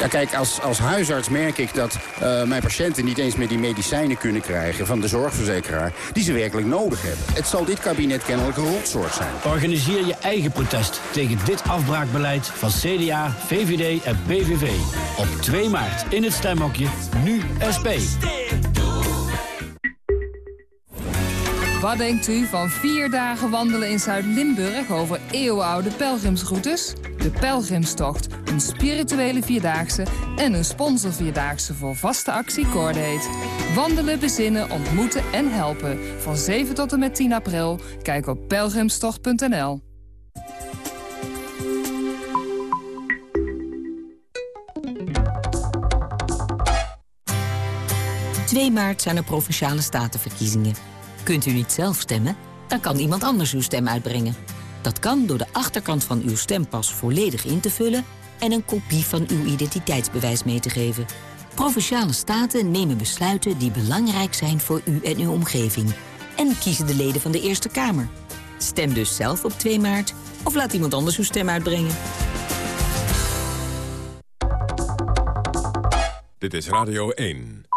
Ja, kijk, als, als huisarts merk ik dat eh, mijn patiënten niet eens meer die medicijnen kunnen krijgen van de zorgverzekeraar die ze werkelijk nodig hebben. Het zal dit kabinet kennelijk een rotzorg zijn. Organiseer je eigen protest tegen dit afbraakbeleid van CDA, VVD en PVV. Op 2 maart in het stemhokje Nu SP. Wat denkt u van vier dagen wandelen in Zuid-Limburg over eeuwenoude pelgrimsroutes? De Pelgrimstocht, een spirituele vierdaagse en een sponsorvierdaagse voor vaste actie Cordate. Wandelen, bezinnen, ontmoeten en helpen. Van 7 tot en met 10 april. Kijk op pelgrimstocht.nl. 2 maart zijn er Provinciale Statenverkiezingen. Kunt u niet zelf stemmen? Dan kan iemand anders uw stem uitbrengen. Dat kan door de achterkant van uw stempas volledig in te vullen... en een kopie van uw identiteitsbewijs mee te geven. Provinciale staten nemen besluiten die belangrijk zijn voor u en uw omgeving. En kiezen de leden van de Eerste Kamer. Stem dus zelf op 2 maart of laat iemand anders uw stem uitbrengen. Dit is Radio 1.